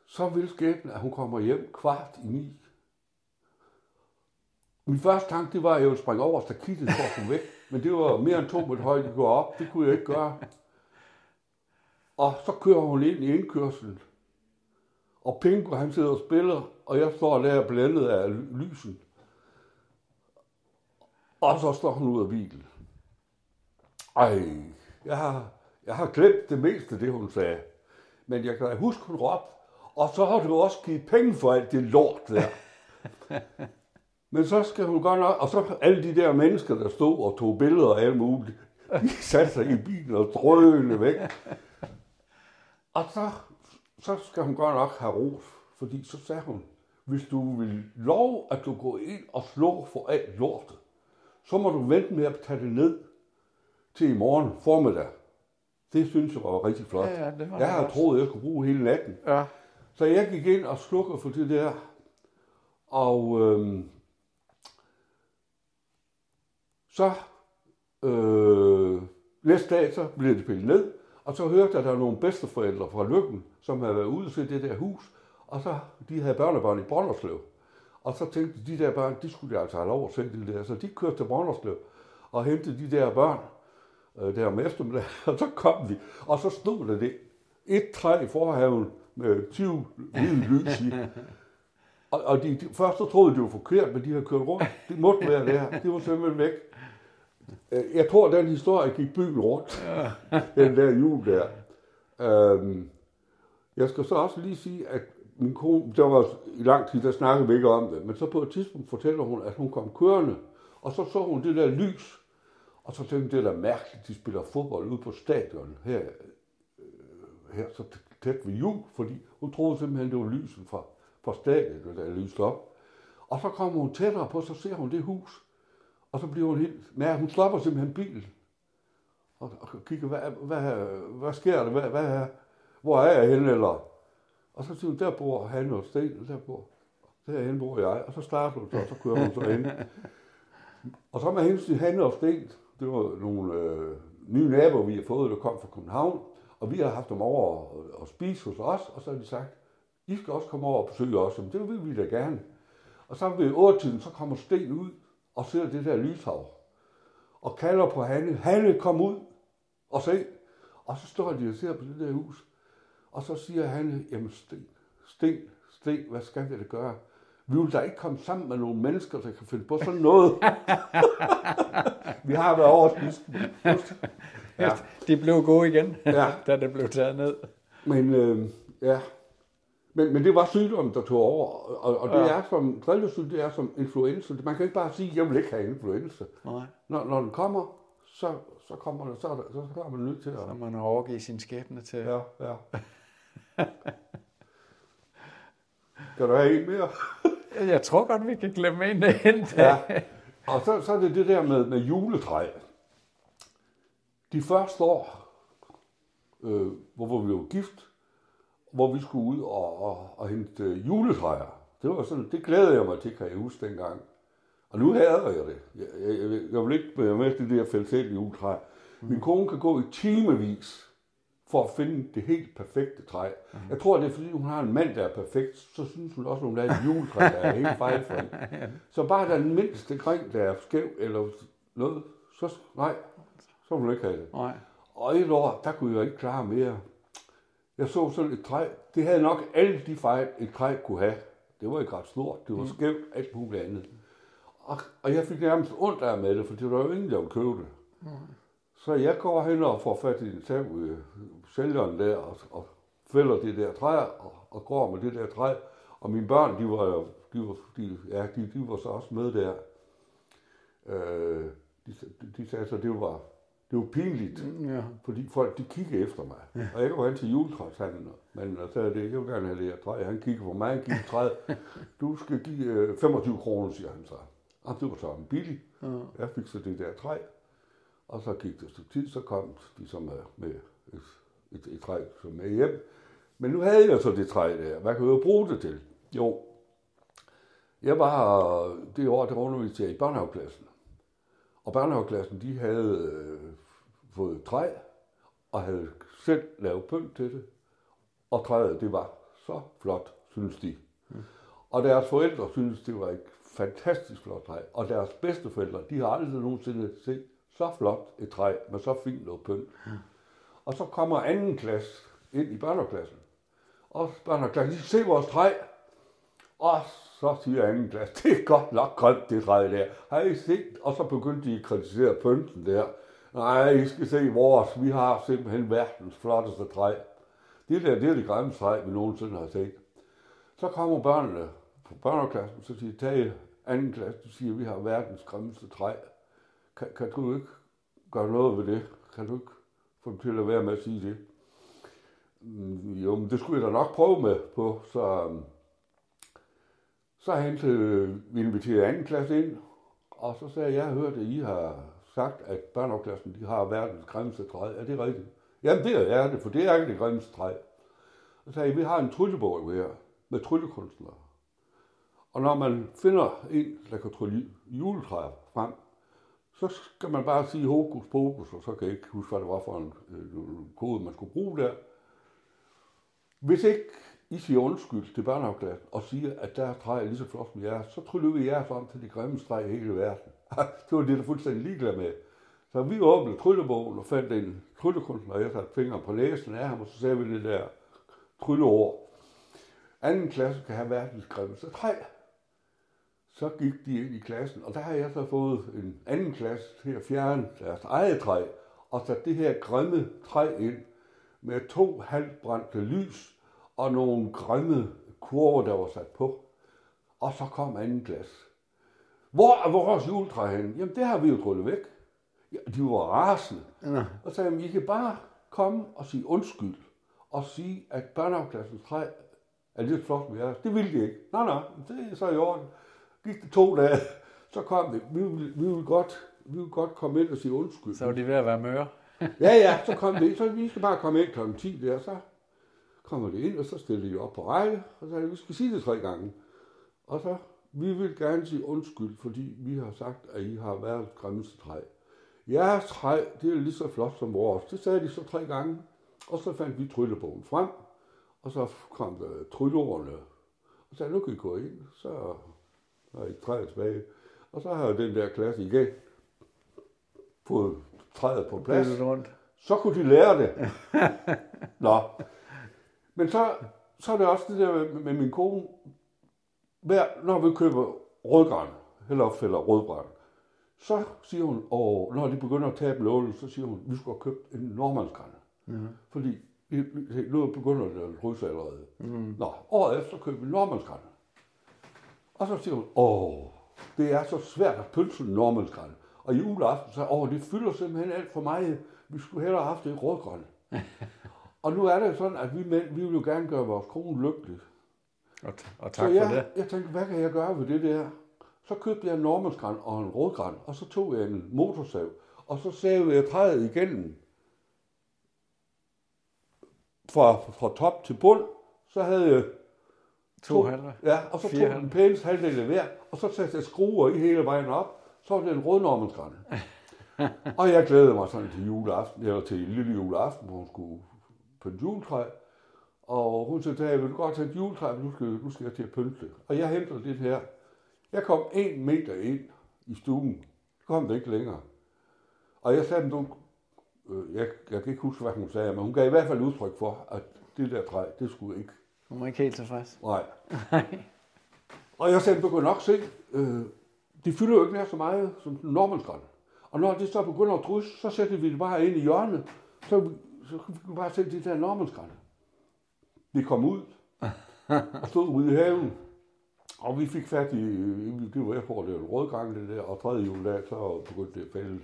Så ville skæbnen, at hun kommer hjem kvart i ni. Min første tanke, det var, at jeg ville springe over stakittet for at komme væk. Men det var mere end to meter højt, at gå op. Det kunne jeg ikke gøre. Og så kører hun ind i indkørslen. Og Pingo, han sidder og spiller, og jeg står der blændet af lysen. Og så står hun ud af bilen. Ej, jeg har, jeg har glemt det meste af det, hun sagde. Men jeg kan huske, hun råbte, og så har du også givet penge for alt det lort der. Men så skal hun godt nok, og så alle de der mennesker, der stod og tog billeder og alt muligt, de satte sig i bilen og drønede væk. Og så, så skal hun godt nok have ros, fordi så sagde hun, hvis du vil lov, at du går ind og slår for alt lortet, så må du vente med at tage det ned til i morgen formiddag. Det synes jeg var rigtig flot. Ja, ja, det var jeg havde troet, jeg skulle bruge hele natten. Ja. Så jeg gik ind og slukkede for det der. Og øhm, så øh, næste dag, så blev det pillet ned. Og så hørte jeg, at der var nogle bedsteforældre fra Lykken, som havde været ude til det der hus. Og så, de havde børnebørn i Brønderslev. Og så tænkte de der børn, de skulle de altså have lov at se det der. Så de kørte til Brønderslev og hentede de der børn øh, der om eftermiddagen. Og så kom de, og så stod der det et træ i forhaven med 20 hvide lys i. Og, og de, de, først så troede de, det var forkert, men de havde kørt rundt. Det måtte være der. Det var simpelthen væk. Øh, Jeg tror, den historie gik byen rundt. den der jul der. Øhm, jeg skal så også lige sige, at min kone, der var i lang tid, der snakkede vi ikke om det, men så på et tidspunkt fortæller hun, at hun kom kørende, og så så hun det der lys, og så tænkte det er da mærkeligt, de spiller fodbold ude på stadion her her så tæt ved jul, fordi hun troede simpelthen, det var lysen fra, fra stadiet, der lyste op. Og så kommer hun tættere på, så ser hun det hus. Og så bliver hun helt... Nej, hun stopper simpelthen bilen. Og, og kigger, hvad, hvad, hvad sker der? Hvad, hvad, hvor er jeg henne? Eller? Og så siger hun, der bor han og Sten, og der bor, derhen bor jeg. Og så starter hun så, og så kører hun så ind. Og så med hensyn til Hanne og Sten, det var nogle øh, nye naboer, vi har fået, der kom fra København, og vi har haft dem over og, og spise hos os, og så har de sagt, I skal også komme over og besøge os, Jamen, det vil vi da gerne. Og så ved 8 tiden, så kommer Sten ud og ser det der lyshav, og kalder på Hanne, Hanne, kom ud og se. Og så står de og ser på det der hus, og så siger Hanne, jamen Sten, Sten, Sten, hvad skal vi da gøre? Vi vil da ikke komme sammen med nogle mennesker, der kan finde på sådan noget. vi har været over. Ja. De blev gode igen, Ja. da det blev taget ned. Men øh, ja, men, men det var sygdommen, der tog over. Og, og det Ja. er som, drillesyg, det er som influenza. Man kan ikke bare sige, jeg vil ikke have influenza. Nej. Når, når den kommer, så, så kommer den, så, så, så er man nødt til at... Så man overgive sin skæbne til. Ja, ja. Kan du have en mere? Jeg tror godt, vi kan glemme en ind. Ja. Og så, så er det det der med, med juletræ. De første år, øh, hvor vi var gift, hvor vi skulle ud og, og, og hente øh, juletræer. Det var sådan, det glædede jeg mig til, kan jeg huske dengang. Og nu hader jeg det. Jeg, jeg, jeg, jeg vil ikke være med til det der fællesæt juletræ. Min kone kan gå i timevis for at finde det helt perfekte træ. Jeg tror, det er fordi, hun har en mand, der er perfekt, så synes hun også, hun har et juletræ, der er helt fejlfri. Så bare den mindste gren, der er skæv eller noget, så nej, så vil hun ikke have det. Nej. Og et år, der kunne jeg ikke klare mere. Jeg så sådan et træ, det havde nok alle de fejl, et træ kunne have. Det var ikke ret stort, det var skævt, alt muligt andet. Og, og jeg fik nærmest ondt af med det, for det var jo ingen, der ville købe det. Så jeg går hen og får fat i den tag, øh, sælgeren der, og, og fælder det der træ, og, og går med det der træ. Og mine børn, de var jo, de var, de, ja, de, de var så også med der. Øh, de, de sagde så, det var, det var pinligt, Ja. fordi folk de kiggede efter mig. Og jeg går hen til juletræshandlen, men og sagde det, jeg vil gerne have det her træ. Han kigger på mig, han på træet. Du skal give øh, 25 kroner, siger han så. Og det var så en billig. Ja. Jeg fik så det der træ, og så gik det et stykke tid, så kom de så med, med et, et, et træ så med hjem. Men nu havde jeg så det træ der. Hvad kan jeg bruge det til? Jo, jeg var det år, der underviste jeg i børnehaveklassen. Og børnehaveklassen, de havde øh, fået træ, og havde selv lavet pynt til det. Og træet, det var så flot, synes de. Og deres forældre synes, det var et fantastisk flot træ. Og deres bedsteforældre, de har aldrig nogensinde set så flot et træ med så fint noget pynt. Og så kommer anden klasse ind i børnehaveklassen. Og børnehaveklassen, de ser vores træ. Og så siger anden klasse, det er godt nok grønt, det træ der. Har I set? Og så begyndte de at kritisere pynten der. Nej, I skal se vores. Vi har simpelthen verdens flotteste træ. Det der, det er det grimmeste træ, vi nogensinde har set. Så kommer børnene på børneklassen, så siger de, tag anden klasse, du siger, vi har verdens grimmeste træ. Kan, kan du ikke gøre noget ved det? Kan du ikke få dem til at være med at sige det? Mm, jo, men det skulle jeg da nok prøve med på, så, øhm, så hentede vi inviteret anden klasse ind, og så sagde jeg, jeg hørte, at I har sagt, at børneopklassen de har verdens grimmeste træ. Er det rigtigt? Jamen det er det, for det er ikke det grimmeste træ. Så sagde jeg, vi har en tryllebog her med tryllekunstnere. Og når man finder en, der kan trylle juletræer frem, så skal man bare sige hokus pokus, og så kan jeg ikke huske, hvad det var for en øh, kode, man skulle bruge der. Hvis ikke i siger undskyld til børnehaveklassen og siger, at der er lige så flot som jeres, så tryller vi jeres om til de grimmeste træ i hele verden. det var det, der fuldstændig ligeglad med. Så vi åbnede tryllebogen og fandt en tryllekunstner, og jeg satte fingeren på læsen af ham, og så sagde vi det der trylleord. Anden klasse kan have verdens grimmeste træ. Så gik de ind i klassen, og der har jeg så fået en anden klasse til at fjerne deres eget træ, og sat det her grimme træ ind med to halvbrændte lys og nogle grimme kurver, der var sat på. Og så kom anden klasse. Hvor er vores juletræ henne? Jamen, det har vi jo trullet væk. Ja, de var rasende. Nå. Og sagde, I kan bare komme og sige undskyld. Og sige, at børnehaveklassens træ er så flot som jeres. Det ville de ikke. Nej, nej, det er så i orden. Gik det to dage, så kom det. Vi ville, vi ville, godt, vi ville godt komme ind og sige undskyld. Så var de ved at være møre. Ja, ja, så kom det. Så vi skal bare komme ind kl. 10 der, så kommer det ind, og så stiller de op på række, og så sagde, vi skal sige det tre gange. Og så, vi vil gerne sige undskyld, fordi vi har sagt, at I har været grimmeste træ. Jeres træ, det er lige så flot som vores. Det sagde de så tre gange, og så fandt vi tryllebogen frem, og så kom der trylleordene, og så sagde, nu kan I gå ind, så er I træet tilbage. Og så har den der klasse igen fået træet på plads så kunne de lære det. Nå. Men så, så er det også det der med, med min kone. Hver, når vi køber rødgran, eller fælder rødgran, så siger hun, og når de begynder at tabe lålet, så siger hun, vi skulle have købt en nordmandsgran. Mm. Fordi nu begynder det at rysse allerede. Mm. Nå, året efter køber vi nordmandsgran. Og så siger hun, åh, det er så svært at pølse en nordmandsgran. Og i juleaften så, åh, det fylder simpelthen alt for meget. Vi skulle hellere have haft det i rødgrøn. og nu er det sådan, at vi mænd, vi vil jo gerne gøre vores kone lykkelig. Og, og Så tak jeg, for det. jeg tænkte, hvad kan jeg gøre ved det der? Så købte jeg en nordmandsgran og en rødgran, og så tog jeg en motorsav, og så savede jeg træet igennem. Fra, fra top til bund, så havde jeg To halve. Ja, og så tog den pæneste halvdel hver, og så satte jeg skruer i hele vejen op, så var det en rød nordmandsgran. og jeg glædede mig sådan til juleaften, eller til lille juleaften, hvor hun skulle på et juletræ. Og hun sagde, David, vil du godt tage et juletræ, men nu skal, nu skal jeg til at pynte det. Og jeg hentede det her. Jeg kom en meter ind i stuen. Så kom det ikke længere. Og jeg sagde, du, øh, jeg, jeg kan ikke huske, hvad hun sagde, men hun gav i hvert fald udtryk for, at det der træ, det skulle ikke Hun var ikke helt tilfreds. Nej. og jeg sagde, du kan nok se, øh, de fylder jo ikke nær så meget som den nordmandsgræn. Og når det så begynder at drysse, så sætter vi det bare ind i hjørnet, så, så vi bare se de der nordmandsgræn. Vi kom ud og stod ude i haven, og vi fik fat i, det var tror, det var en rødgang det der, og tredje juledag, så begyndte det at falde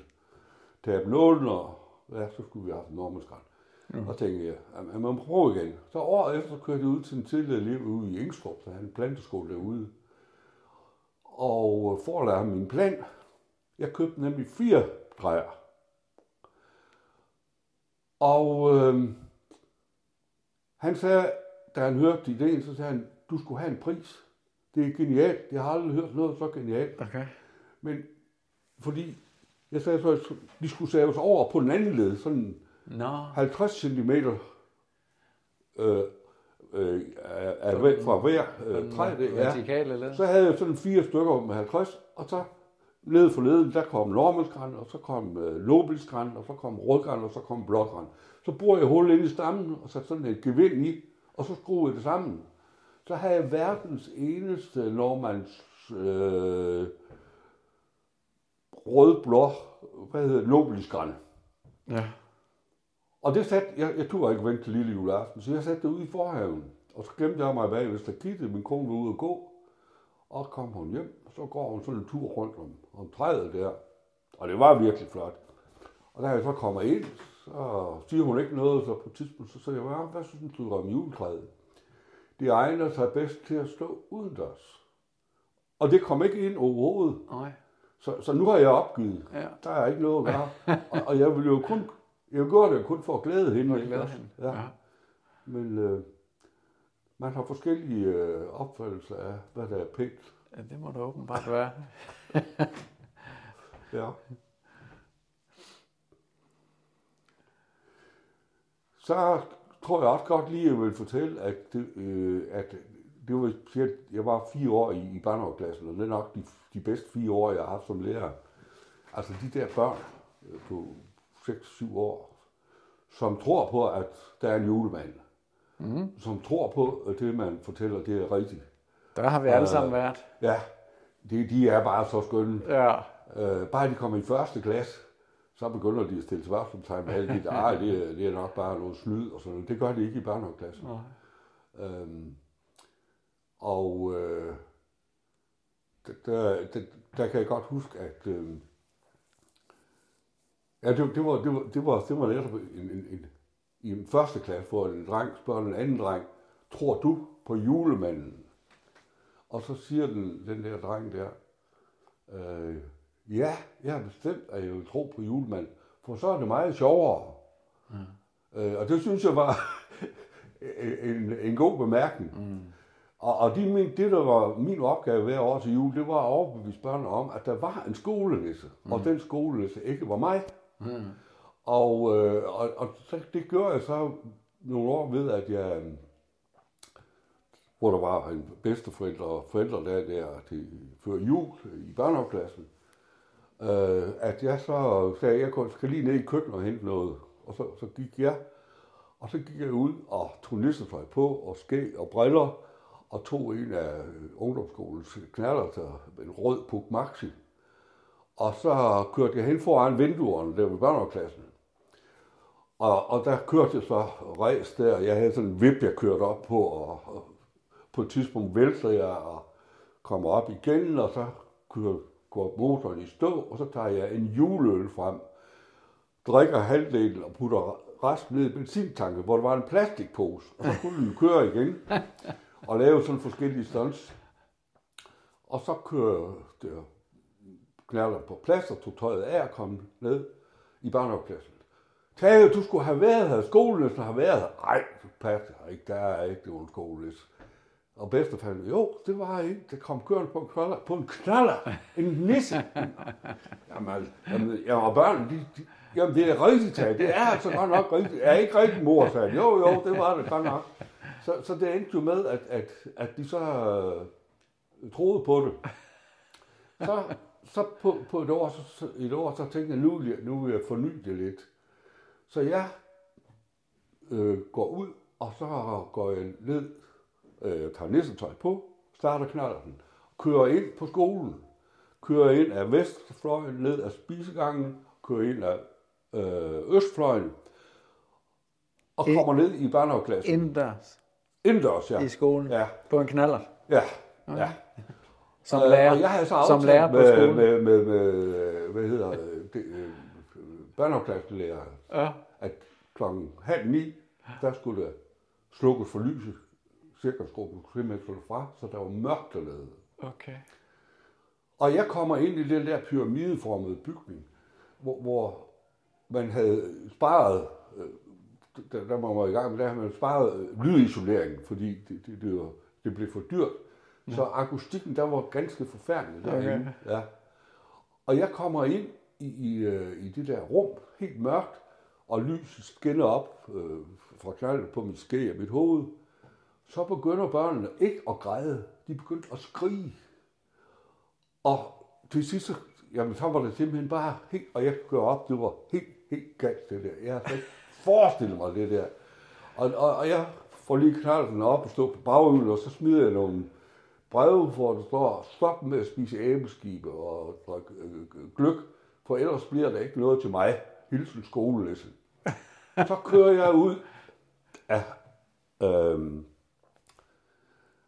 tabe nålen, og ja, så skulle vi have haft en nordmandsgræn. Mm. Og tænkte jeg, at man må prøve igen. Så året efter kørte jeg ud til en tidligere elev ude i Engstrup, så han planteskole derude. Og for at lære ham min plan, jeg købte nemlig fire træer. Og øh, han sagde, da han hørte ideen, så sagde han, du skulle have en pris. Det er genialt. Jeg har aldrig hørt noget så genialt. Okay. Men fordi, jeg sagde så, at de skulle saves over på den anden led, sådan Nå, 50 cm øh, øh, af, af, fra hver øh, træ. Det, ja. Så havde jeg sådan fire stykker med 50, og så led for leden, der kom normelsgræn, og så kom øh, nobelsgræn, og så kom rødgræn, og så kom blågræn. Så bruger jeg hul ind i stammen, og satte sådan et gevind i, og så skruede jeg det sammen. Så havde jeg verdens eneste normans øh, rød-blå, hvad hedder det, nobelsgræn. Ja. Og det satte, jeg, jeg turde ikke vente til lille juleaften, så jeg satte det ude i forhaven. Og så glemte jeg mig bag ved stakittet, min kone var ude at gå. Og kom hun hjem, så går hun sådan en tur rundt om, om træet der. Og det var virkelig flot. Og da jeg så kommer ind, så siger hun ikke noget, så på et tidspunkt, så siger jeg, "Hvad- synes du om juletræet? Det egner sig bedst til at stå udendørs. Og det kom ikke ind overhovedet. Nej. Så, så nu har jeg opgivet. Ja. Der er ikke noget at gøre. og, og jeg vil jo kun, jeg gøre det kun for at glæde hende. For glæde hende. Ja. Ja. Men øh, man har forskellige øh, opfattelser af, hvad der er pænt. Ja, det må det åbenbart være. Ja. Så tror jeg også godt lige, at jeg vil fortælle, at det, øh, at det var cirka, jeg var fire år i, i børnehaveklassen, og det er nok de, de bedste fire år, jeg har haft som lærer. Altså de der børn øh, på 6-7 år, som tror på, at der er en julemand. Mm. Som tror på, at det, man fortæller, det er rigtigt. Der har vi alle Øh, sammen været. Ja, de, de er bare så skønne. Ja. Øh, bare de kommer i første klasse, så begynder de at stille spørgsmålstegn med alle de der, "Ej, det, er- det er nok bare noget snyd og sådan noget. Det gør de ikke i børnehaveklassen. Øhm, og øh, der, der, der, der kan jeg godt huske, at øh, ja, det, det, var, det, var, det, var, det var netop en, en, en, i en første klasse, hvor en dreng spørger en anden dreng, tror du på julemanden? Og så siger den, den der dreng der, øh, ja, jeg har bestemt, at jeg vil tro på julemanden, for så er det meget sjovere. Mm. Øh, og det synes jeg var en, en god bemærkning. Mm. Og, og de, min, det, der var min opgave hver år til jul, det var at overbevise børnene om, at der var en skolelisse, mm. og den skolelisse ikke var mig. Mm. Og, øh, og, og så, det gør jeg så nogle år ved, at jeg, hvor der var en bedsteforældre og forældre der, der til, før jul i børnehaveklassen, øh, at jeg så sagde, at jeg skal lige ned i køkkenet og hente noget. Og så, så gik jeg, og så gik jeg ud og tog nissetøj på, og skæg og briller, og tog en af ungdomsskolens knaller til altså en rød Puk Maxi. Og så kørte jeg hen foran vinduerne der ved børnehaveklassen. Og, og der kørte jeg så rejs der. Jeg havde sådan en vip, jeg kørte op på, og, og på et tidspunkt vælter jeg og kommer op igen, og så kører, går motoren i stå, og så tager jeg en juleøl frem, drikker halvdelen og putter resten ned i benzintanken, hvor der var en plastikpose, og så kunne den køre igen og lave sådan forskellige stunts. Og så kører der knaller på plads og tog tøjet af og kom ned i barneopklassen. Tage, du skulle have været her, skolen har været her. Nej, det passer ikke, der er ikke nogen skolelæs. Og bedstefanden, jo, det var ikke. Det kom kørende på en knaller. På en knaller. En nisse. jamen, jamen, ja, og børn, de, de, jamen, det er rigtigt, taget. Det er altså godt nok rigtigt. Er ikke rigtigt, mor, sagde Jo, jo, det var det godt nok. Så, så det endte jo med, at, at, at de så øh, troede på det. Så, så på, på et, år, så, et år, så tænkte jeg, nu vil jeg, nu vil jeg forny det lidt. Så jeg øh, går ud, og så går jeg ned, øh, tager nissetøj på, starter knalleren, kører ind på skolen, kører ind af vestfløjen, ned af spisegangen, kører ind af øh, østfløjen, og kommer ned i børnehaveklassen. Indendørs Indendørs, ja. i skolen. Ja, På en knaller. ja, ja. Som Øh, lærer, og jeg havde så som lærer på med, skolen. med, med, med, hvad hedder det, øh, børnehaveklasselærer, Ja. at klokken halv ni, der skulle slukkes for lyset. Simpelthen slå det fra, så der var mørkt dernede. Okay. Og jeg kommer ind i den der pyramideformede bygning, hvor, hvor man havde sparet, øh, der, der man var i gang med, der havde man sparet øh, lydisoleringen, fordi det, det, det, var, det blev for dyrt. Så akustikken, der var ganske forfærdelig derinde. Ja. Og jeg kommer ind i, i, øh, i det der rum, helt mørkt, og lyset skinner op øh, fra knaldet på mit ske og mit hoved. Så begynder børnene ikke at græde. De begyndte at skrige. Og til sidst, så, jamen, så var det simpelthen bare helt, og jeg kører op, det var helt, helt galt det der. Jeg havde ikke forestillet mig det der. Og, og, og jeg får lige knalden op og stå på baghjulet, og så smider jeg nogle breve, hvor der står, stop med at spise æbleskibe og drikke øh, øh, øh, gløk, for ellers bliver der ikke noget til mig. Hilsen skolelæsen. Så kører jeg ud af, øh,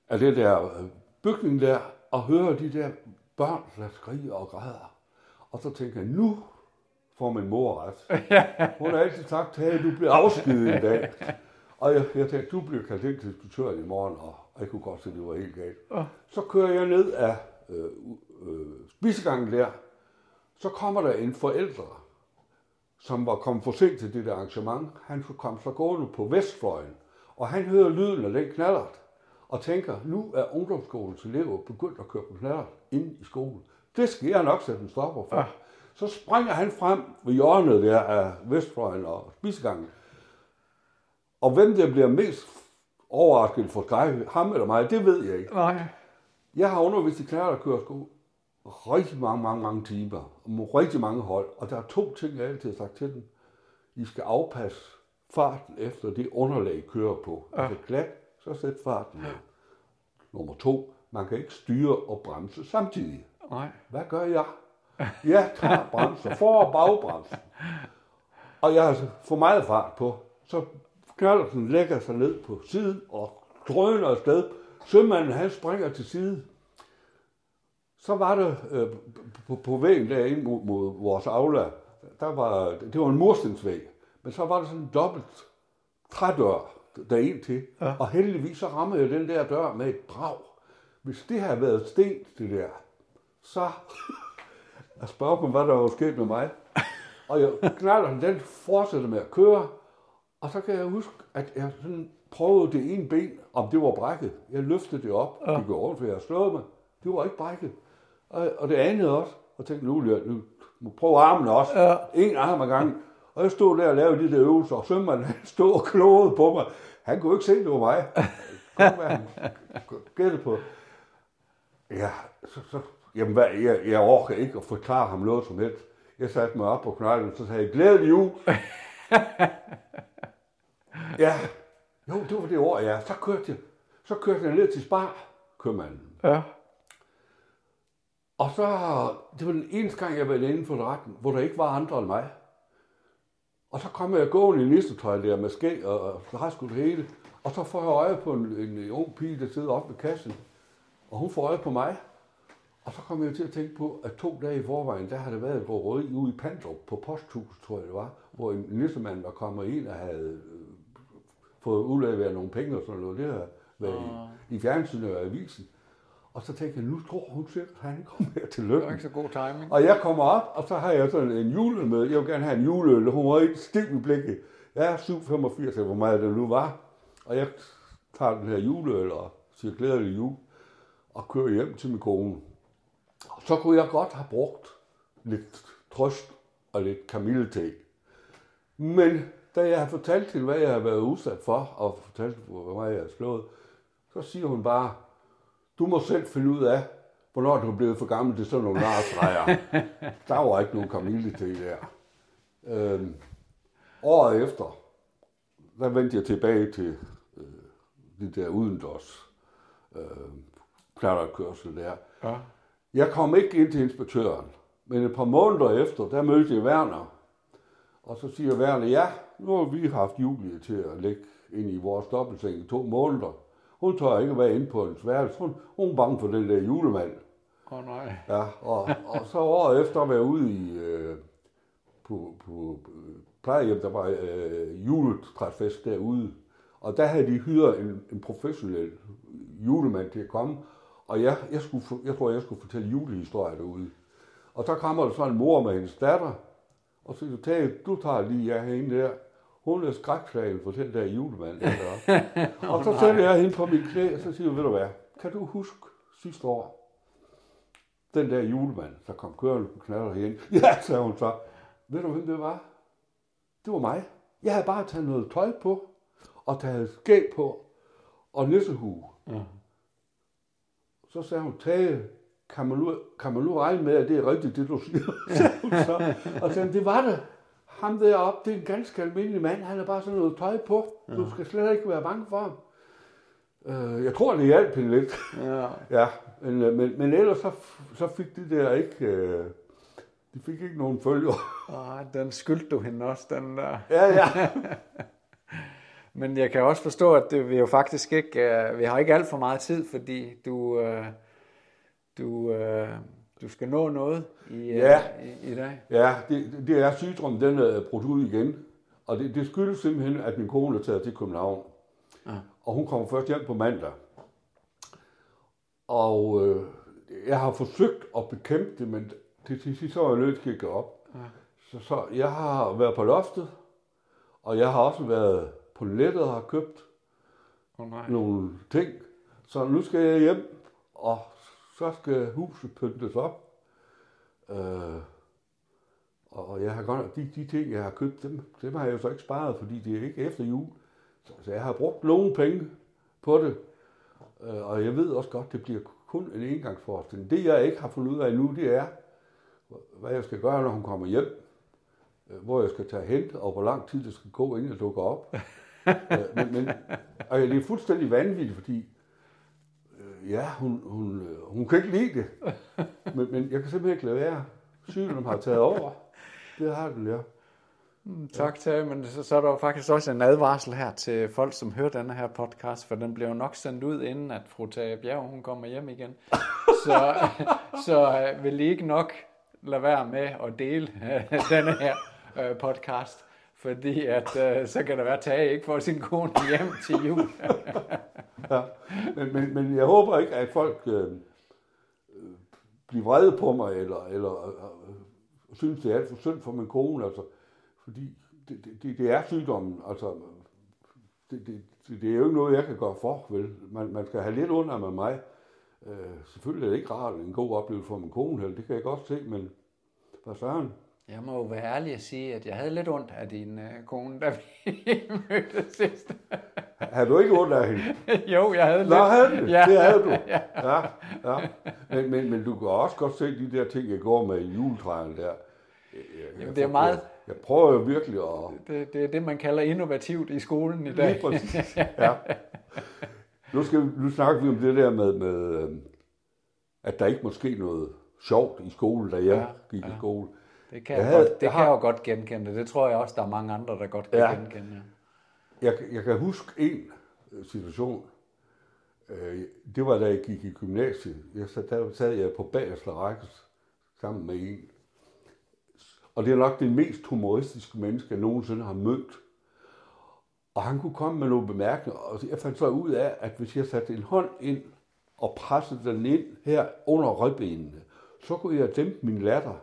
af det der øh, bygning der, og hører de der børn, der skriger og græder. Og så tænker jeg, nu får min mor ret. Hun har altid sagt, at du bliver afskedet i dag. Og jeg, jeg tænkte, du bliver kaldt ind til inspektøren i morgen, og jeg kunne godt se, at det var helt galt. Så kører jeg ned af øh, øh, spisegangen der. Så kommer der en forældre, som var kommet for sent til det der arrangement. Han kom så gående på vestfløjen, og han hører lyden af den knallert, og tænker, nu er ungdomsskolens elever begyndt at køre på knallert ind i skolen. Det skal jeg nok sætte en stopper for. Ja. Så springer han frem ved hjørnet der af vestfløjen og spisegangen. Og hvem der bliver mest overrasket for skræk, ham eller mig, det ved jeg ikke. Nej. Jeg har undervist i knallertkøresko rigtig mange, mange, mange timer, og rigtig mange hold, og der er to ting, jeg altid har sagt til dem. I skal afpasse farten efter det underlag, I kører på. Ja. Altså glat, så sæt farten ned. Nummer to, man kan ikke styre og bremse samtidig. Nej. Hvad gør jeg? Jeg tager bremser, for- og bagbremsen. Og jeg har for meget fart på, så knallerten lægger sig ned på siden og drøner afsted. Sømanden han springer til side. Så var det øh, på, på væggen derinde mod, mod vores aula, der var, det var en murstensvæg, men så var der sådan en dobbelt trædør der ind til. Ja. Og heldigvis så rammer jeg den der dør med et brag. Hvis det havde været sten, det der, så... Jeg spørger mig, hvad der var sket med mig. Og jeg knaller den fortsætter med at køre. Og så kan jeg huske, at jeg sådan prøvede det ene ben, om det var brækket. Jeg løftede det op. Ja. Det går rundt, for jeg slået mig. Det var ikke brækket. Og, og det andet også. Og tænkte, nu, nu må prøve armen også. Ja. En arm ad gangen. Og jeg stod der og lavede de der øvelser, og sømmeren stod og klogede på mig. Han kunne ikke se, det var mig. Kom, hvad han gætte på. Ja, så, så jamen, hvad, jeg, jeg orker ikke at forklare ham noget som helst. Jeg satte mig op på knejlen, så sagde jeg, glædelig jul. ja, jo, det var det ord, ja. Så kørte jeg, så kørte jeg ned til Spar, købmanden. Ja. Og så, det var den eneste gang, jeg var inde for retten, hvor der ikke var andre end mig. Og så kom jeg gående i nissetøj der med skæg og, græskud det hele. Og så får jeg øje på en, en ung pige, der sidder oppe ved kassen. Og hun får øje på mig. Og så kom jeg til at tænke på, at to dage i forvejen, der havde der været et røveri ude i Pandrup på posthuset, tror jeg det var, hvor en nissemand var kommet ind og havde øh, fået udleveret nogle penge og sådan noget. Det havde været i, i fjernsynet og avisen. Og så tænkte jeg, nu tror hun selv, at han kommer her til Det var lykken. ikke så god timing. Og jeg kommer op, og så har jeg sådan en juleøl med. Jeg vil gerne have en juleøl. Hun var ikke stiv i blikket. Jeg er 7,85, eller hvor meget det nu var. Og jeg tager den her juleøl og siger glædelig jul. Og kører hjem til min kone. Og så kunne jeg godt have brugt lidt trøst og lidt kamillete. Men da jeg har fortalt til, hvad jeg har været udsat for, og fortalt, hvor meget jeg har slået, så siger hun bare, du må selv finde ud af, hvornår du er blevet for gammel til sådan nogle narstreger. der var ikke nogen kamillete der. Øhm, året efter, der vendte jeg tilbage til øh, det der udendørs øh, knallertkørsel der. Ja. Jeg kom ikke ind til inspektøren, men et par måneder efter, der mødte jeg Werner. Og så siger Werner, ja, nu har vi haft Julie til at ligge ind i vores dobbeltseng i to måneder. Hun tør ikke være inde på en værelse. Hun, hun er bange for den der julemand. Åh oh, nej. Ja, og, og så året efter var jeg ude i, øh, på, på øh, plejehjem, der var øh, juletræsfest derude. Og der havde de hyret en, en professionel julemand til at komme. Og jeg, jeg, skulle, jeg tror, jeg skulle fortælle julehistorier derude. Og så kommer der sådan en mor med hendes datter. Og så siger Tage, du tager lige jer hende der. Hun er skrækslagen for den der julemand. Der. og så sætter jeg hende på mit knæ, og så siger jeg, ved du hvad, kan du huske sidste år, den der julemand, der kom kørende på knaller herinde. Ja, sagde hun så. Ved du, hvem det var? Det var mig. Jeg havde bare taget noget tøj på, og taget skæg på, og nissehue. Ja. Så sagde hun, Tage, kan man, nu, kan man nu regne med, at det er rigtigt, det du siger? så. Og sagde, det var det. Ham deroppe, det er en ganske almindelig mand. Han har bare sådan noget tøj på. Du skal slet ikke være bange for ham. Øh, jeg tror, det hjalp hende lidt. Ja. Ja, men, øh, men, men ellers så, så fik de der ikke, øh, de fik ikke nogen følger. Ah, den skyldte du hende også, den der. ja, ja. Men jeg kan også forstå, at det, vi jo faktisk ikke, uh, vi har ikke alt for meget tid, fordi du, uh, du, uh, du skal nå noget i, uh, Ja. i, i dag. Ja, det, det er sygdommen, den er brudt ud igen. Og det, det skyldes simpelthen, at min kone er taget til København. Ja. Og hun kommer først hjem på mandag. Og øh, jeg har forsøgt at bekæmpe det, men til sidst så var jeg nødt til at gå op. Ja. Så, så jeg har været på loftet, og jeg har også været på nettet og har købt Oh, nej. nogle ting. Så nu skal jeg hjem, og så skal huset pyntes op. Øh, og jeg har godt, de, de ting, jeg har købt, dem, dem har jeg jo så ikke sparet, fordi det er ikke efter jul. Så, så jeg har brugt nogle penge på det. Øh, og jeg ved også godt, det bliver kun en engangsforestilling. Det, jeg ikke har fundet ud af nu, det er, hvad jeg skal gøre, når hun kommer hjem. Øh, Hvor jeg skal tage hen, og hvor lang tid det skal gå, inden jeg dukker op. Øh, men, men, og det er fuldstændig vanvittigt, fordi ja, hun, hun, øh, hun kan ikke lide det. Men, men jeg kan simpelthen ikke lade være. Sygdommen har taget over. Det har den, ja. Tak til men så, så er der jo faktisk også en advarsel her til folk, som hører denne her podcast, for den bliver jo nok sendt ud, inden at fru Tage Bjerg, hun kommer hjem igen. Så, så øh, vil I ikke nok lade være med at dele øh, denne her podcast, fordi at, øh, så kan der være, at Tage ikke får sin kone hjem til jul. Ja. Men, men, men jeg håber ikke, at folk øh, bliver vrede på mig, eller, eller øh, synes, det er alt for synd for min kone. Altså, fordi det, det- det, det er sygdommen. Altså, det, det, det, det er jo ikke noget, jeg kan gøre for. Vel? Man, man skal have lidt under med mig. Øh, selvfølgelig er det ikke rart en god oplevelse for min kone, heller. det kan jeg godt se, men hvad søren? Jeg må jo være ærlig og sige, at jeg havde lidt ondt af din øh, kone, da vi mødtes sidst. Har du ikke ondt af hende? jo, jeg havde Nå, lidt. havde du? Ja. Det havde du. Ja. Ja, ja. Men, men, men du kan også godt se de der ting, jeg går med i juletræerne der. Jeg, Jamen, det er meget- Jeg, jeg prøver jo virkelig at... Det, det er det, man kalder innovativt i skolen i dag. Lige præcis. Ja. Nu, skal, vi- nu snakker vi om det der med, med øhm, at der ikke må ske noget sjovt i skolen, da jeg ja, gik ja. i skole. Det kan, Jeg jeg, havde- godt, det jeg kan har- jeg jo godt genkende. Det tror jeg også, der er mange andre, der godt kan Ja. genkende. Ja. Jeg, jeg kan huske en øh, situation. Øh, Det var da jeg gik i gymnasiet. Jeg sad, der sad jeg på bagerste række sammen med en. Og det er nok det mest humoristiske menneske, jeg nogensinde har mødt. Og han kunne komme med nogle bemærkninger, og jeg fandt så ud af, at hvis jeg satte en hånd ind og pressede den ind her under ribbenene, så kunne jeg dæmpe min latter,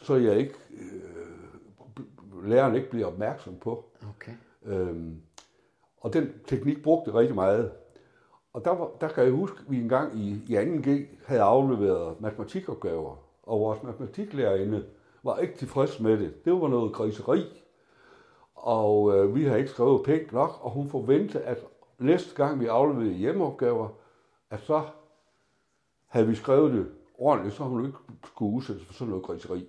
så jeg ikke, øh, læreren ikke bliver opmærksom på. Okay. Øhm, og den teknik brugte jeg rigtig meget. Og der, var, der kan jeg huske, at vi engang i, i 2G havde afleveret matematikopgaver, og vores matematiklærerinde var ikke tilfreds med det. Det var noget griseri, og øh, vi havde ikke skrevet pænt nok, og hun forventede, at næste gang vi afleverede hjemmeopgaver, at så havde vi skrevet det ordentligt, så hun ikke skulle udsættes for sådan noget griseri.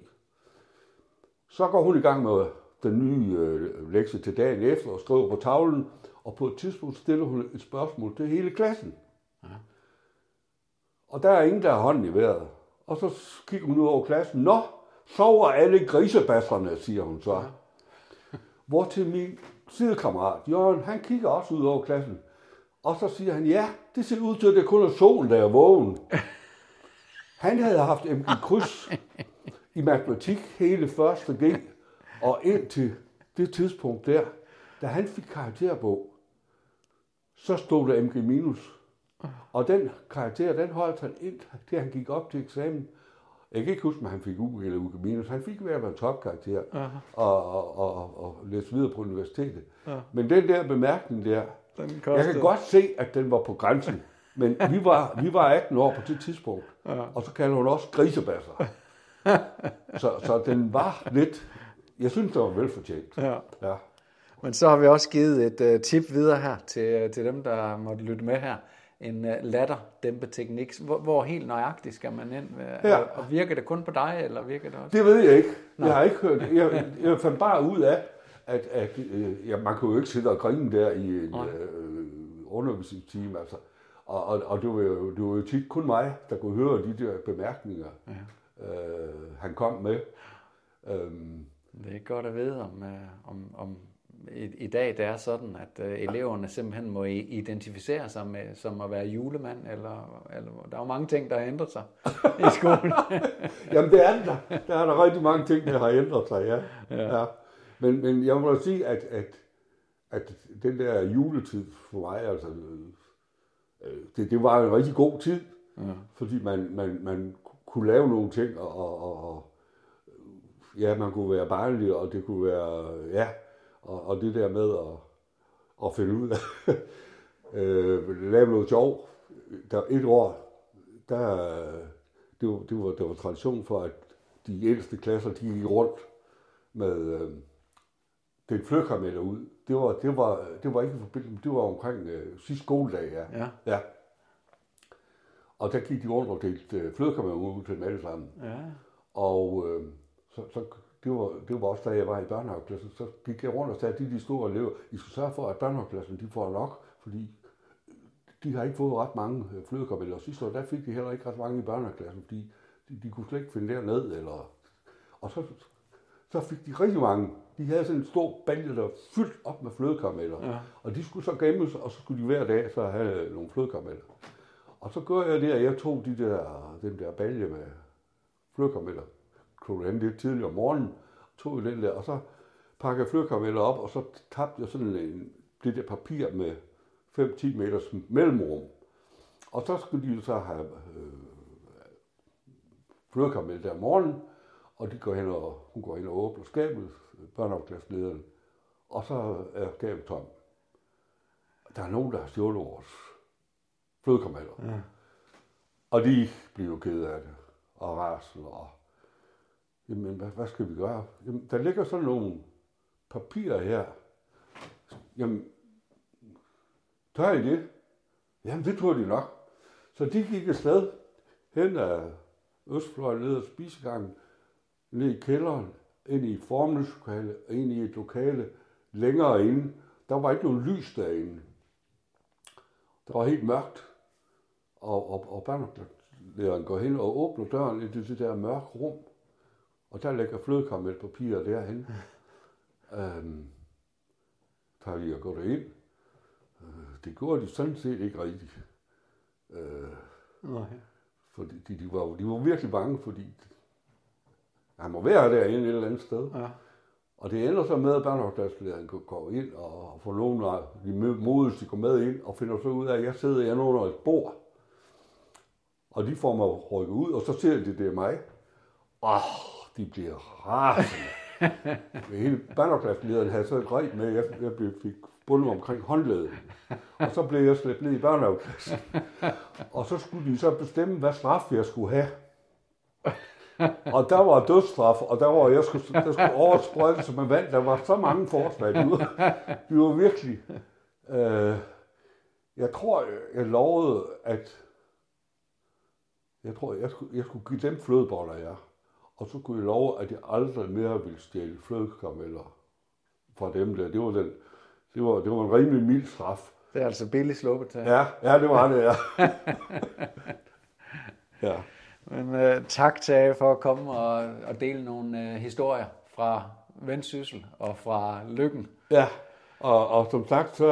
Så går hun i gang med den nye øh, lektie til dagen efter og skriver på tavlen, og på et tidspunkt stiller hun et spørgsmål til hele klassen. Ja. Og der er ingen, der har hånden i vejret. Og så kigger hun ud over klassen. Nå, sover alle grisebasserne, siger hun så. Ja. Hvor til min sidekammerat, Jørgen, han kigger også ud over klassen. Og så siger han, ja, det ser ud til, at det kun er solen, der er vågen. Han havde haft MG Kryds i matematik hele første G, og indtil det tidspunkt der, da han fik karakterbog, så stod der MG minus. Og den karakter, den holdt han ind, til han gik op til eksamen. Jeg kan ikke huske, om han fik U eller UG minus. Han fik i hvert fald topkarakter og, og, og, og læste videre på universitetet. Men den der bemærkning der, Den jeg kostede. kan godt se, at den var på grænsen. Men vi var, vi var 18 år på det tidspunkt. Og så kalder hun også grisebasser. så, så den var lidt... Jeg synes, det var velfortjent. Ja. Ja. Men så har vi også givet et uh, tip videre her til, til dem, der måtte lytte med her. En uh, latterdæmpeteknik. Hvor, hvor helt nøjagtigt skal man ind? Uh, Ja. og, virker det kun på dig, eller virker det også? Det ved jeg ikke. Jeg har ikke hørt det. Jeg, jeg fandt bare ud af, at, at øh, ja, man kunne jo ikke sidde og grine der i en Nej. øh, undervisningstime. Altså. Og, og, og det, var jo, det var jo tit kun mig, der kunne høre de der bemærkninger, ja. Øh, han kom med. Øhm, Det er godt at vide, om, uh, om, om i, i dag det er sådan, at uh, eleverne simpelthen må identificere sig med som at være julemand, eller, eller der er jo mange ting, der har ændret sig i skolen. Jamen det er der. Der er der rigtig mange ting, der har ændret sig, ja. ja. ja. Men, men jeg må da sige, at, at, at den der juletid for mig, altså, øh, det, det var en rigtig god tid, ja. fordi man, man, man kunne lave nogle ting, og, og, og, ja, man kunne være barnlig, og det kunne være, ja, og, og det der med at, at finde ud af, øh, lave noget sjov. Der et år, der, det var, det var, det var tradition for, at de ældste klasser, de gik rundt med øh, den flødkarameller ud. Det var, det var, det var ikke i forbindelse, det var omkring øh, sidste skoledag, ja. Ja. ja. Og der gik de rundt og delte øh, flødekarameller ud til dem alle sammen. ja. Og øh, så, så det, var, det var også da jeg var i børnehaveklassen, så gik jeg rundt og sagde, at de, de store elever, I skal sørge for, at børnehaveklassen de får nok, fordi de har ikke fået ret mange øh, flødekarameller. Og sidste år, der fik de heller ikke ret mange i børnehaveklassen, fordi de, de kunne slet ikke finde derned. Eller... Og så, så fik de rigtig mange. De havde sådan en stor balje, der var fyldt op med flødekarameller. Ja. Og de skulle så gemmes, og så skulle de hver dag så have nogle flødekarameller. Og så gør jeg det, at jeg tog de der, den der balje med flødkarameller, tog lidt tidligere om morgenen, tog jeg den der, og så pakkede flødekarameller op, og så tabte jeg sådan en, det der papir med 5-10 meters mellemrum. Og så skulle de jo så have øh, flødekaramel der om morgenen, og de går hen og, hun går hen og åbner skabet, børneopklasslederen, og så er skabet tom. Der er nogen, der har stjålet vores flødekarameller. Ja. Og de bliver jo ked af det, og rasel, og jamen, hvad, hvad skal vi gøre? Jamen, der ligger sådan nogle papirer her. Jamen, tør I det? Jamen, det tror de nok. Så de gik afsted hen ad Østfløjen ned ad spisegangen, ned i kælderen, ind i formningslokale, ind i et lokale længere inde. Der var ikke nogen lys derinde. Der var helt mørkt. Og, og, og børnelægeren går hen og åbner døren ind i det der mørke rum. Og der ligger flødekaramelpapir derhen. øhm, tager vi og går derind. Øh, det gjorde de sådan set ikke rigtigt. Øh, Nej. fordi de, de, var, de var virkelig bange, fordi han må være derinde et eller andet sted. Ja. Og det ender så med, at børnehavsklasslederen går ind og får nogle af de modigste går med ind og finder så ud af, at jeg sidder inde under et bord. Og de får mig rykket ud, og så ser de, det er mig. Åh, de bliver rasende. Hele børnehavsklasslederen havde så et med, jeg, jeg blev, fik bundet omkring håndledet. Og så blev jeg slæbt ned i børnehaveklassen. Og så skulle de så bestemme, hvad straf jeg skulle have. Og der var dødsstraf, og der var jeg skulle, der skulle oversprøjtelse med vand. Der var så mange forslag. Vi var, var virkelig... Øh, jeg tror, jeg lovede, at jeg tror, jeg skulle, jeg skulle give dem flødeboller, ja. Og så kunne jeg love, at jeg aldrig mere ville stjæle flødekarameller fra dem der. Det var, den, det var, det var en rimelig mild straf. Det er altså billigt sluppet til. Ja, ja det var det, ja. ja. Men øh, tak til jer for at komme og, og dele nogle øh, historier fra Vendsyssel og fra Lykken. Ja, og, og som sagt, så,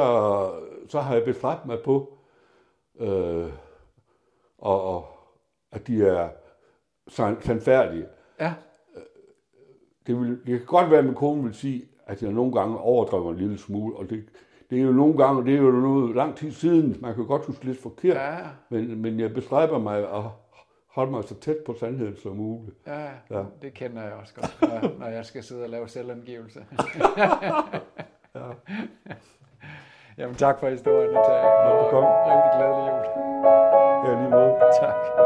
så har jeg bestræbt mig på, øh, og, og, at de er sand- sandfærdige. Ja, Det, vil, det kan godt være, at min kone vil sige, at jeg nogle gange overdriver en lille smule, og det, det er jo nogle gange, det er jo noget lang tid siden, man kan godt huske lidt forkert, ja, men, men jeg bestræber mig at holde mig så tæt på sandheden som muligt. ja, Ja. det kender jeg også godt, når, når jeg skal sidde og lave selvangivelse. Ja. Jamen tak for historien. Og Velbekomme. rigtig glædelig jul. Ja, lige måde. Tak.